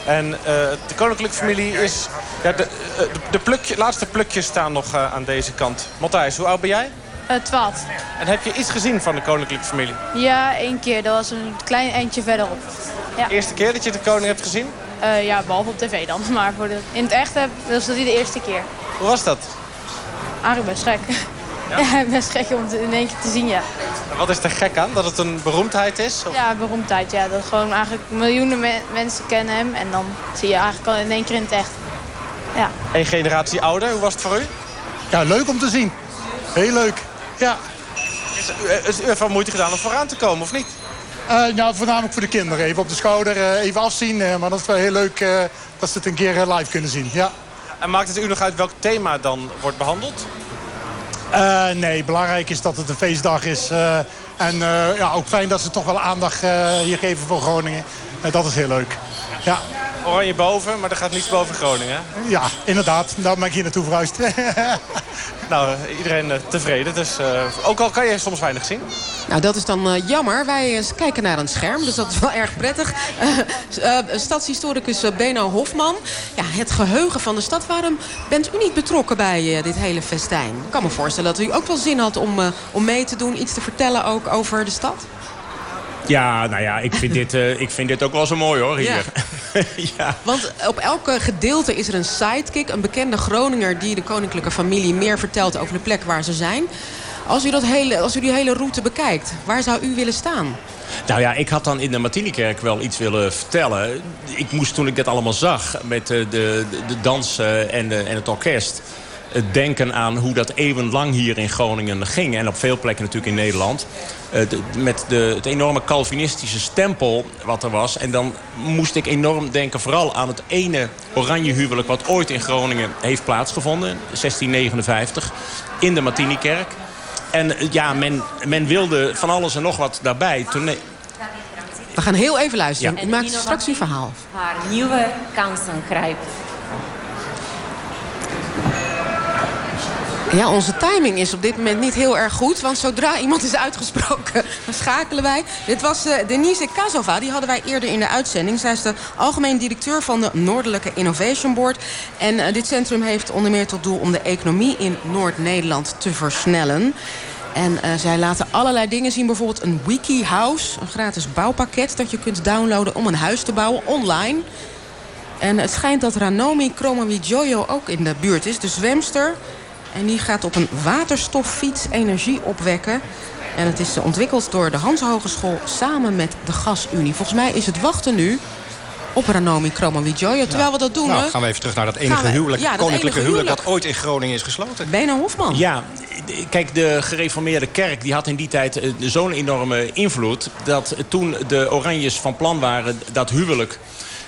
En eh, de koninklijke familie is... Ja, de, eh, de, de plukje, laatste plukjes staan nog eh, aan deze kant. Matthijs, hoe oud ben jij? Eh, Twaalf. En heb je iets gezien van de koninklijke familie? Ja, één keer. Dat was een klein eindje verderop. Ja, Eerste keer dat je de koning hebt gezien? Eh, ja behalve op tv dan. Maar voor de, in het echt heb- was dat die de eerste keer. Hoe was dat? Eigenlijk best gek. Ja, best gek om het in één keer te zien, ja. En Wat is er gek aan? Dat het een beroemdheid is? Of- Ja, beroemdheid. Ja, dat gewoon eigenlijk miljoenen me- mensen kennen hem. En dan zie je eigenlijk al in één keer in het echt. Ja. Eén generatie ouder, hoe was het voor u? Ja, leuk om te zien. Heel leuk. Ja. Is, u- is u even moeite gedaan om vooraan te komen, of niet? Nou, voornamelijk voor de kinderen. Even op de schouder, eh, even afzien. eh, maar dat is wel heel leuk dat ze het een keer live kunnen zien. Ja. En maakt het u nog uit welk thema dan wordt behandeld? Eh, nee, belangrijk is dat het een feestdag is. en ja, ook fijn dat ze toch wel aandacht hier geven voor Groningen. Dat is heel leuk. Ja, Oranje boven, maar er gaat niets boven Groningen. hè? ja inderdaad. Daar ben ik hier naartoe verhuisd. Nou, iedereen eh, tevreden. Dus, eh, ook al kan je soms weinig zien. Nou, dat is dan eh, jammer. Wij kijken naar een scherm, dus dat is wel erg prettig. Stadshistoricus Beno Hofman. Ja, het geheugen van de stad. Waarom bent u niet betrokken bij dit hele festijn? Ik kan me voorstellen dat u ook wel zin had om, eh, om mee te doen. Iets te vertellen ook over de stad. Ja, nou ja, ik vind dit, eh, ik vind dit ook wel zo mooi hoor, hier. ja. Want op elke gedeelte is er een sidekick. Een bekende Groninger die de koninklijke familie meer vertelt over de plek waar ze zijn. Als u, dat hele, als u die hele route bekijkt, waar zou u willen staan? Nou ja, ik had dan in de Martinikerk wel iets willen vertellen. Ik moest toen ik dit allemaal zag met eh, de, de, de dans eh, en, de, en het orkest... eh, denken aan hoe dat eeuwenlang hier in Groningen ging. En op veel plekken natuurlijk in Nederland. Eh, de- met de, het enorme Calvinistische stempel wat er was. En dan moest ik enorm denken vooral aan het ene oranje huwelijk... wat ooit in Groningen heeft plaatsgevonden, 1659, in de Martinikerk. En eh, ja, men, men wilde van alles en nog wat daarbij. Toen, We gaan heel even luisteren. Ja. U maakt straks uw verhaal. haar nieuwe kansen grijpt. Ja, onze timing is op dit moment niet heel erg goed. Want zodra iemand is uitgesproken, dan schakelen wij. Dit was eh, Denise Kazova, die hadden wij eerder in de uitzending. Zij is de algemeen directeur van de Noordelijke Innovation Board. En eh, dit centrum heeft onder meer tot doel om de economie in Noord-Nederland te versnellen. En eh, zij laten allerlei dingen zien. Bijvoorbeeld een wiki house, een gratis bouwpakket... dat je kunt downloaden om een huis te bouwen online. En het schijnt dat Ranomi Kromowidjojo ook in de buurt is, de zwemster. En die gaat op een waterstoffiets energie opwekken. En het is eh, ontwikkeld door de Hans Hogeschool samen met de Gasunie. Volgens mij is het wachten nu op Ranomi Kromowidjojo. Terwijl we dat doen... Nou, gaan we even terug naar dat enige we- huwelijk, ja, dat koninklijke enige huwelijk... huwelijk. dat ooit in Groningen is gesloten. Bena Hofman. Ja, kijk, de gereformeerde kerk die had in die tijd eh, zo'n enorme invloed... dat toen de Oranjes van plan waren dat huwelijk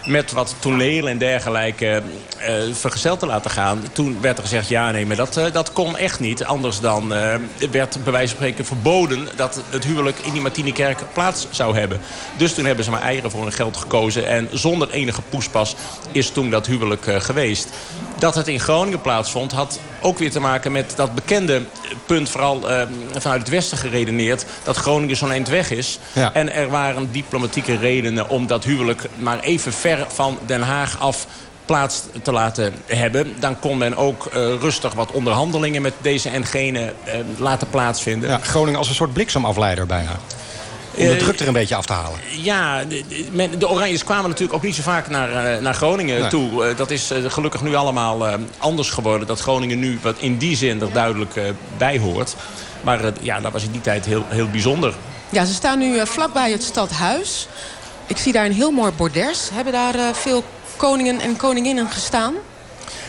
met wat toneel en dergelijke eh, vergezeld te laten gaan. Toen werd er gezegd, ja nee, maar dat, eh, dat kon echt niet. Anders dan eh, werd bij wijze van spreken verboden... dat het huwelijk in die Martinikerk plaats zou hebben. Dus toen hebben ze maar eieren voor hun geld gekozen. En zonder enige poespas is toen dat huwelijk eh, geweest. Dat het in Groningen plaatsvond had ook weer te maken met dat bekende punt... vooral eh, vanuit het westen geredeneerd... dat Groningen zo'n eind weg is. Ja. En er waren diplomatieke redenen om dat huwelijk... maar even ver van Den Haag af plaats te laten hebben. Dan kon men ook eh, rustig wat onderhandelingen met deze en gene eh, laten plaatsvinden. Ja, Groningen als een soort bliksemafleider bijna. Om de Eh, druk er een beetje af te halen. Ja, de, de, Oranjes kwamen natuurlijk ook niet zo vaak naar, eh, naar Groningen Nee. toe. Eh, dat is gelukkig nu allemaal eh, anders geworden. Dat Groningen nu wat in die zin er duidelijk eh, bij hoort. Maar ja, dat was in die tijd heel, heel bijzonder. Ja, ze staan nu vlakbij het stadhuis. Ik zie daar een heel mooi bordes. Hebben daar eh, veel koningen en koninginnen gestaan?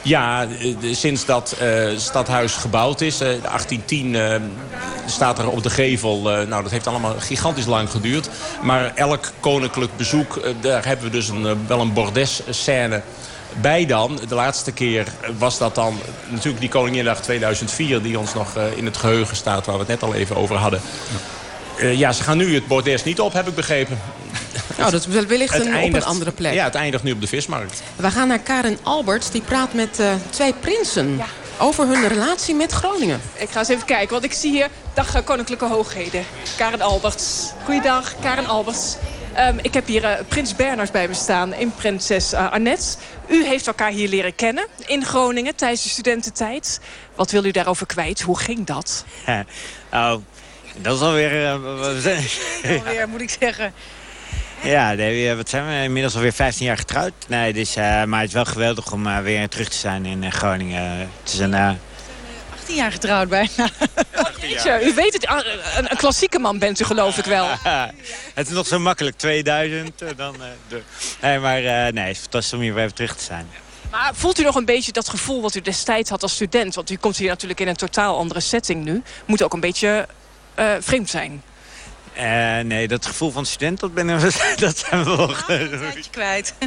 Ja, eh, sinds dat eh, stadhuis gebouwd is, eh, 1810 eh, staat er op de gevel... nou, dat heeft allemaal gigantisch lang geduurd. Maar elk koninklijk bezoek, daar hebben we dus een, wel een bordesscène bij dan. De laatste keer was dat dan natuurlijk die Koninginnedag 2004... die ons nog in het geheugen staat, waar we het net al even over hadden. Eh, ja, ze gaan nu het bordes niet op, heb ik begrepen. Nou, dat is wellicht een, op een andere plek. Ja, het eindigt nu op de vismarkt. We gaan naar Karen Alberts. Die praat met eh, twee prinsen over hun relatie met Groningen. Ik ga eens even kijken, want ik zie hier... Dag eh, Koninklijke Hoogheden. Karen Alberts. Goeiedag, Karen Alberts. Ehm, ik heb hier eh, prins Bernard bij me staan en prinses Annette. U heeft elkaar hier leren kennen in Groningen tijdens de studententijd. Wat wil u daarover kwijt? Hoe ging dat? Oh, dat is alweer... eh, wat zijn- Alweer, moet ik zeggen. ja, nee, wat zijn we? Inmiddels alweer 15 jaar getrouwd. Nee, dus, eh, maar het is wel geweldig om eh, weer terug te zijn in eh, Groningen. Het is een... eh, 18 jaar getrouwd bijna. U weet het, ah, een, een klassieke man bent u geloof ik wel. het is nog zo makkelijk, 2000. eh, dan, eh, de... Nee, maar eh, nee, het is fantastisch om hier weer terug te zijn. Maar voelt u nog een beetje dat gevoel wat u destijds had als student? Want u komt hier natuurlijk in een totaal andere setting nu. Moet ook een beetje eh, vreemd zijn. Eh, nee, dat gevoel van student, dat, ben, dat zijn we wel Tijdje kwijt.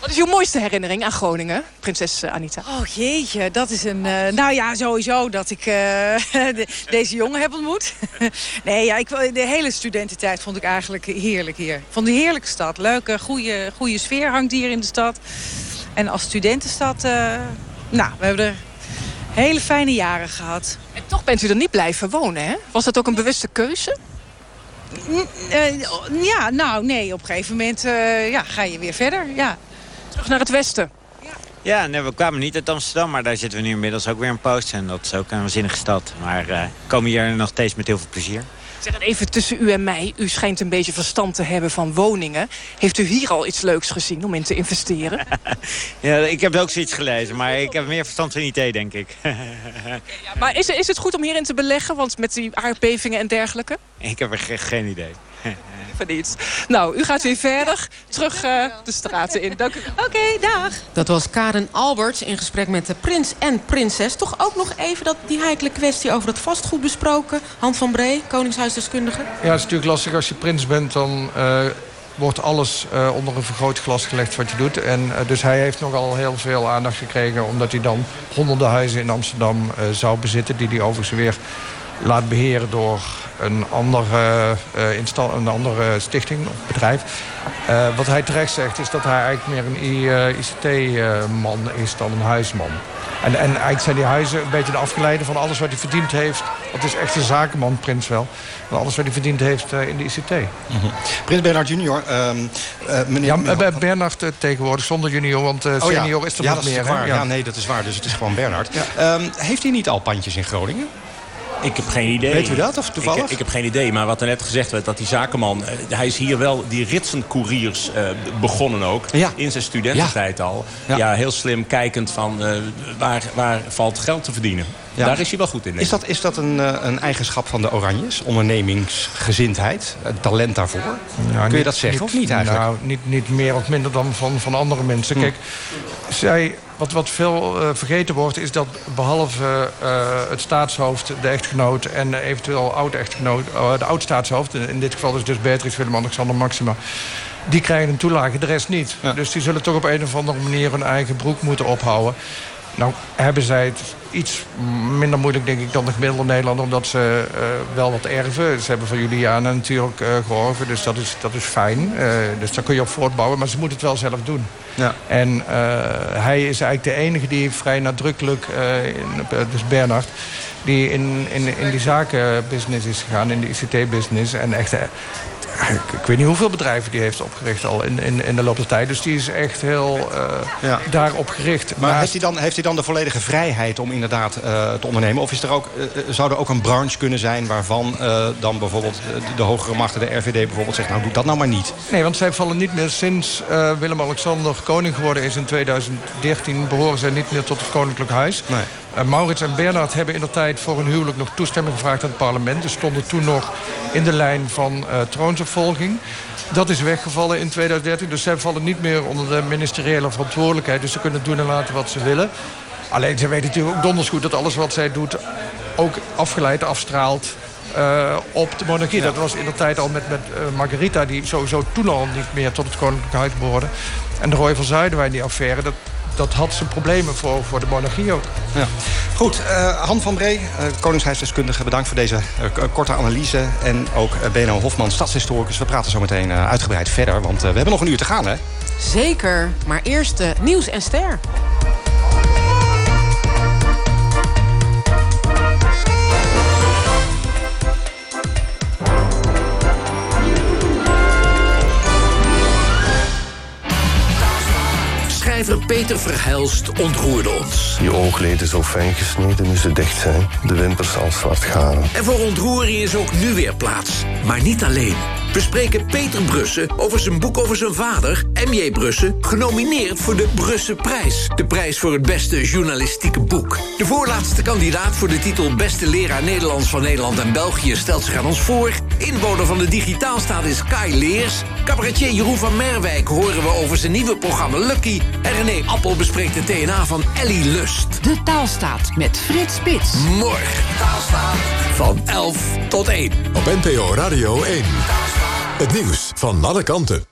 Wat is uw mooiste herinnering aan Groningen, prinses eh, Anita? Oh jeetje, dat is een... eh, nou ja, sowieso dat ik eh, de- deze jongen heb ontmoet. nee, ja, ik, de hele studententijd vond ik eigenlijk heerlijk hier. Ik vond een heerlijke stad. Leuke, goede, goede sfeer hangt hier in de stad. En als studentenstad... eh, nou, we hebben er hele fijne jaren gehad. En toch bent u er niet blijven wonen, hè? Was dat ook een bewuste keuze? Eh, ja, nou nee, op een gegeven moment eh, ja, ga je weer verder. Ja. Terug naar het westen. Ja, nee, we kwamen niet uit Amsterdam, maar daar zitten we nu inmiddels ook weer een post. En dat is ook een waanzinnige stad. Maar eh, we komen hier nog steeds met heel veel plezier. Zeg het even tussen u en mij. U schijnt een beetje verstand te hebben van woningen. Heeft u hier al iets leuks gezien om in te investeren? Ja, ik heb ook zoiets gelezen, maar ik heb meer verstand van IT, denk ik. Ja, maar is, is het goed om hierin te beleggen? Want met die aardbevingen en dergelijke? ik heb er ge- geen idee. Van niets. Nou, u gaat weer verder. Terug eh, de straten in. Dank u wel. Oké, dag. Dat was Karen Alberts in gesprek met de prins en prinses. Toch ook nog even dat, die heikele kwestie over het vastgoed besproken. Han van Bree, koningshuisdeskundige. Ja, het is natuurlijk lastig als je prins bent. Dan eh, wordt alles eh, onder een vergrootglas gelegd wat je doet. En, dus hij heeft nogal heel veel aandacht gekregen... omdat hij dan honderden huizen in Amsterdam eh, zou bezitten... die hij overigens weer laat beheren door een andere, eh, insta- een andere stichting of bedrijf. Eh, wat hij terecht zegt is dat hij eigenlijk meer een ICT-man is dan een huisman. En, en eigenlijk zijn die huizen een beetje de afgeleide van alles wat hij verdiend heeft. Het is echt een zakenman, Prins wel. Van alles wat hij verdiend heeft eh, in de ICT. Prins Bernhard junior, eh, meneer... Ja, maar Bernard eh, tegenwoordig zonder junior, want eh, Oh ja. senior is er ja, nog dat is meer. waar. Ja. nee, dat is waar. Dus het is gewoon Bernhard. Ehm, heeft hij niet al pandjes in Groningen? Ik heb geen idee. Weet u dat, of toevallig? Ik, ik heb geen idee, maar wat er net gezegd werd, dat die zakenman... eh, hij is hier wel die ritsencouriers eh, begonnen ook. In zijn studententijd al. Ja. Ja. heel slim kijkend van eh, waar, waar valt geld te verdienen. Ja. Daar is hij wel goed in. denk Is dat, is dat een, een eigenschap van de Oranjes? Ondernemingsgezindheid? Talent daarvoor? Ja, Kun je dat zeggen of niet eigenlijk? Nou, niet, niet meer of minder dan van, van andere mensen. Kijk, zij, wat, wat veel eh, vergeten wordt... is dat behalve eh, het staatshoofd, de echtgenoot... en eventueel oud-echtgenoot, eh, de oud-staatshoofd... in dit geval is dus Beatrix Willem-Alexander Maxima... die krijgen een toelage, de rest niet. Dus die zullen toch op een of andere manier... hun eigen broek moeten ophouden. Nou hebben zij het iets minder moeilijk, denk ik, dan de gemiddelde Nederlander. Omdat ze eh, wel wat erven. Ze hebben van Juliana natuurlijk uh, georven, dus dat is, dat is fijn. Uh, dus daar kun je op voortbouwen, maar ze moeten het wel zelf doen. Ja. En hij is eigenlijk de enige die vrij nadrukkelijk, in, dus Bernard... die in, in, in die zakenbusiness is gegaan, in de ICT-business... en echt ik weet niet hoeveel bedrijven die heeft opgericht al in, in, in de loop der tijd. Dus die is echt heel uh, ja. daarop gericht. Maar heeft, hij dan, heeft hij dan de volledige vrijheid om inderdaad uh, te ondernemen? Of is er ook, uh, zou er ook een branche kunnen zijn waarvan dan bijvoorbeeld de, de, hogere machten, de RVD bijvoorbeeld, zegt nou doe dat nou maar niet? Nee, want zij vallen niet meer sinds Willem-Alexander koning geworden is in 2013 behoren zij niet meer tot het koninklijk huis. Nee. Uh, Maurits en Bernhard hebben in de tijd voor hun huwelijk nog toestemming gevraagd aan het parlement. Dus stonden toen nog in de lijn van uh, troonsopvolging. Dat is weggevallen in 2013. Dus zij vallen niet meer onder de ministeriële verantwoordelijkheid. Dus ze kunnen doen en laten wat ze willen. Alleen ze weten natuurlijk ook donders goed dat alles wat zij doet... ook afgeleid afstraalt uh, op de monarchie. Ja. Dat was in de tijd al met, met uh, Margarita... die sowieso toen al niet meer tot het koninklijk huis behoorde. En de Roy van Zuiderwijn, die affaire... dat dat had zijn problemen voor, voor de monarchie ook. Ja. Goed, uh, Han van Bree, uh, koningshuisdeskundige... bedankt voor deze uh, korte analyse. En ook Beno Hofman, stadshistoricus. We praten zo meteen uitgebreid verder, want we hebben nog een uur te gaan, hè? Zeker, maar eerst nieuws en ster. Schrijver Peter Verhelst ontroerde ons. Je oogleden zo fijn gesneden nu ze dicht zijn. De wimpers al zwart garen. En voor ontroering is ook nu weer plaats. Maar niet alleen. We spreken Peter Brussen over zijn boek over zijn vader, M.J. Brussen, genomineerd voor de Brusse Prijs. De prijs voor het beste journalistieke boek. De voorlaatste kandidaat voor de titel Beste Leraar Nederlands van Nederland en België stelt zich aan ons voor. Inwoner van de digitaalstaat is Kai Leers. Cabaretier Jeroen van Merwijk horen we over zijn nieuwe programma Lucky. En René Appel bespreekt de TNA van Ellie Lust. De Taalstaat met Frits Spits. Morgen. Taalstaat. Van 11 tot 1. Op NPO Radio 1. Het nieuws van alle kanten.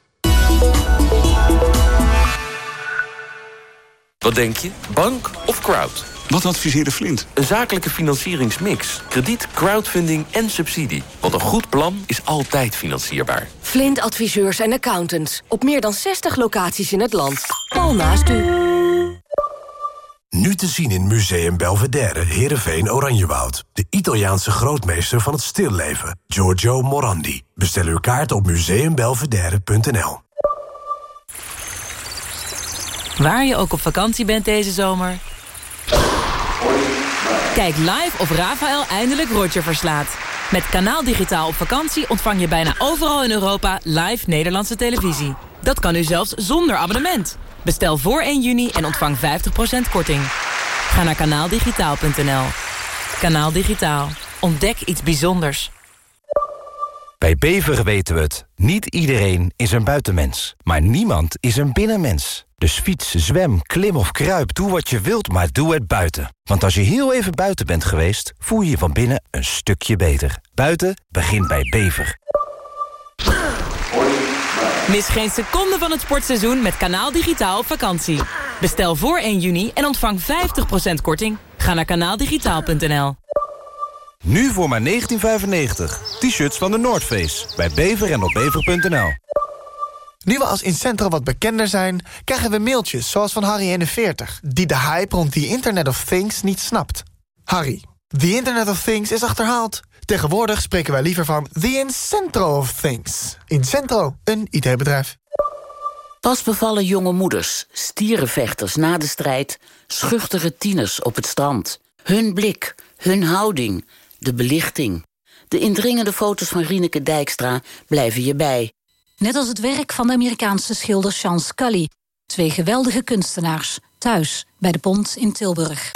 Wat denk je? Bank of crowd? Wat adviseerde Flint? Een zakelijke financieringsmix. Krediet, crowdfunding en subsidie. Want een goed plan is altijd financierbaar. Flint adviseurs en accountants. Op meer dan 60 locaties in het land. Al naast u. Nu te zien in Museum Belvedere, Heerenveen, Oranjewoud. De Italiaanse grootmeester van het stilleven, Giorgio Morandi. Bestel uw kaart op museumbelvedere.nl. Waar je ook op vakantie bent deze zomer... Kijk live of Rafael eindelijk Roger verslaat. Met Kanaal Digitaal op vakantie ontvang je bijna overal in Europa live Nederlandse televisie. Dat kan u zelfs zonder abonnement. Bestel voor 1 juni en ontvang 50% korting. Ga naar kanaaldigitaal.nl. Kanaal Digitaal. Ontdek iets bijzonders. Bij Bever weten we het. Niet iedereen is een buitenmens. Maar niemand is een binnenmens. Dus fiets, zwem, klim of kruip, doe wat je wilt, maar doe het buiten. Want als je heel even buiten bent geweest, voel je je van binnen een stukje beter. Buiten begint bij Bever. Mis geen seconde van het sportseizoen met Kanaal Digitaal op vakantie. Bestel voor 1 juni en ontvang 50% korting. Ga naar kanaaldigitaal.nl. Nu voor maar 19,95. T-shirts van de Noordface. Bij bever en op bever.nl. Nu we als Incentro wat bekender zijn, krijgen we mailtjes zoals van Harry41... die de hype rond the Internet of Things niet snapt. Harry, the Internet of Things is achterhaald. Tegenwoordig spreken wij liever van the Incentro of Things. Incentro, een IT-bedrijf. Pas bevallen jonge moeders, stierenvechters na de strijd... schuchtere tieners op het strand. Hun blik, hun houding, de belichting. De indringende foto's van Rieneke Dijkstra blijven je bij... Net als het werk van de Amerikaanse schilder Sean Scully. Twee geweldige kunstenaars, thuis bij de Pont in Tilburg.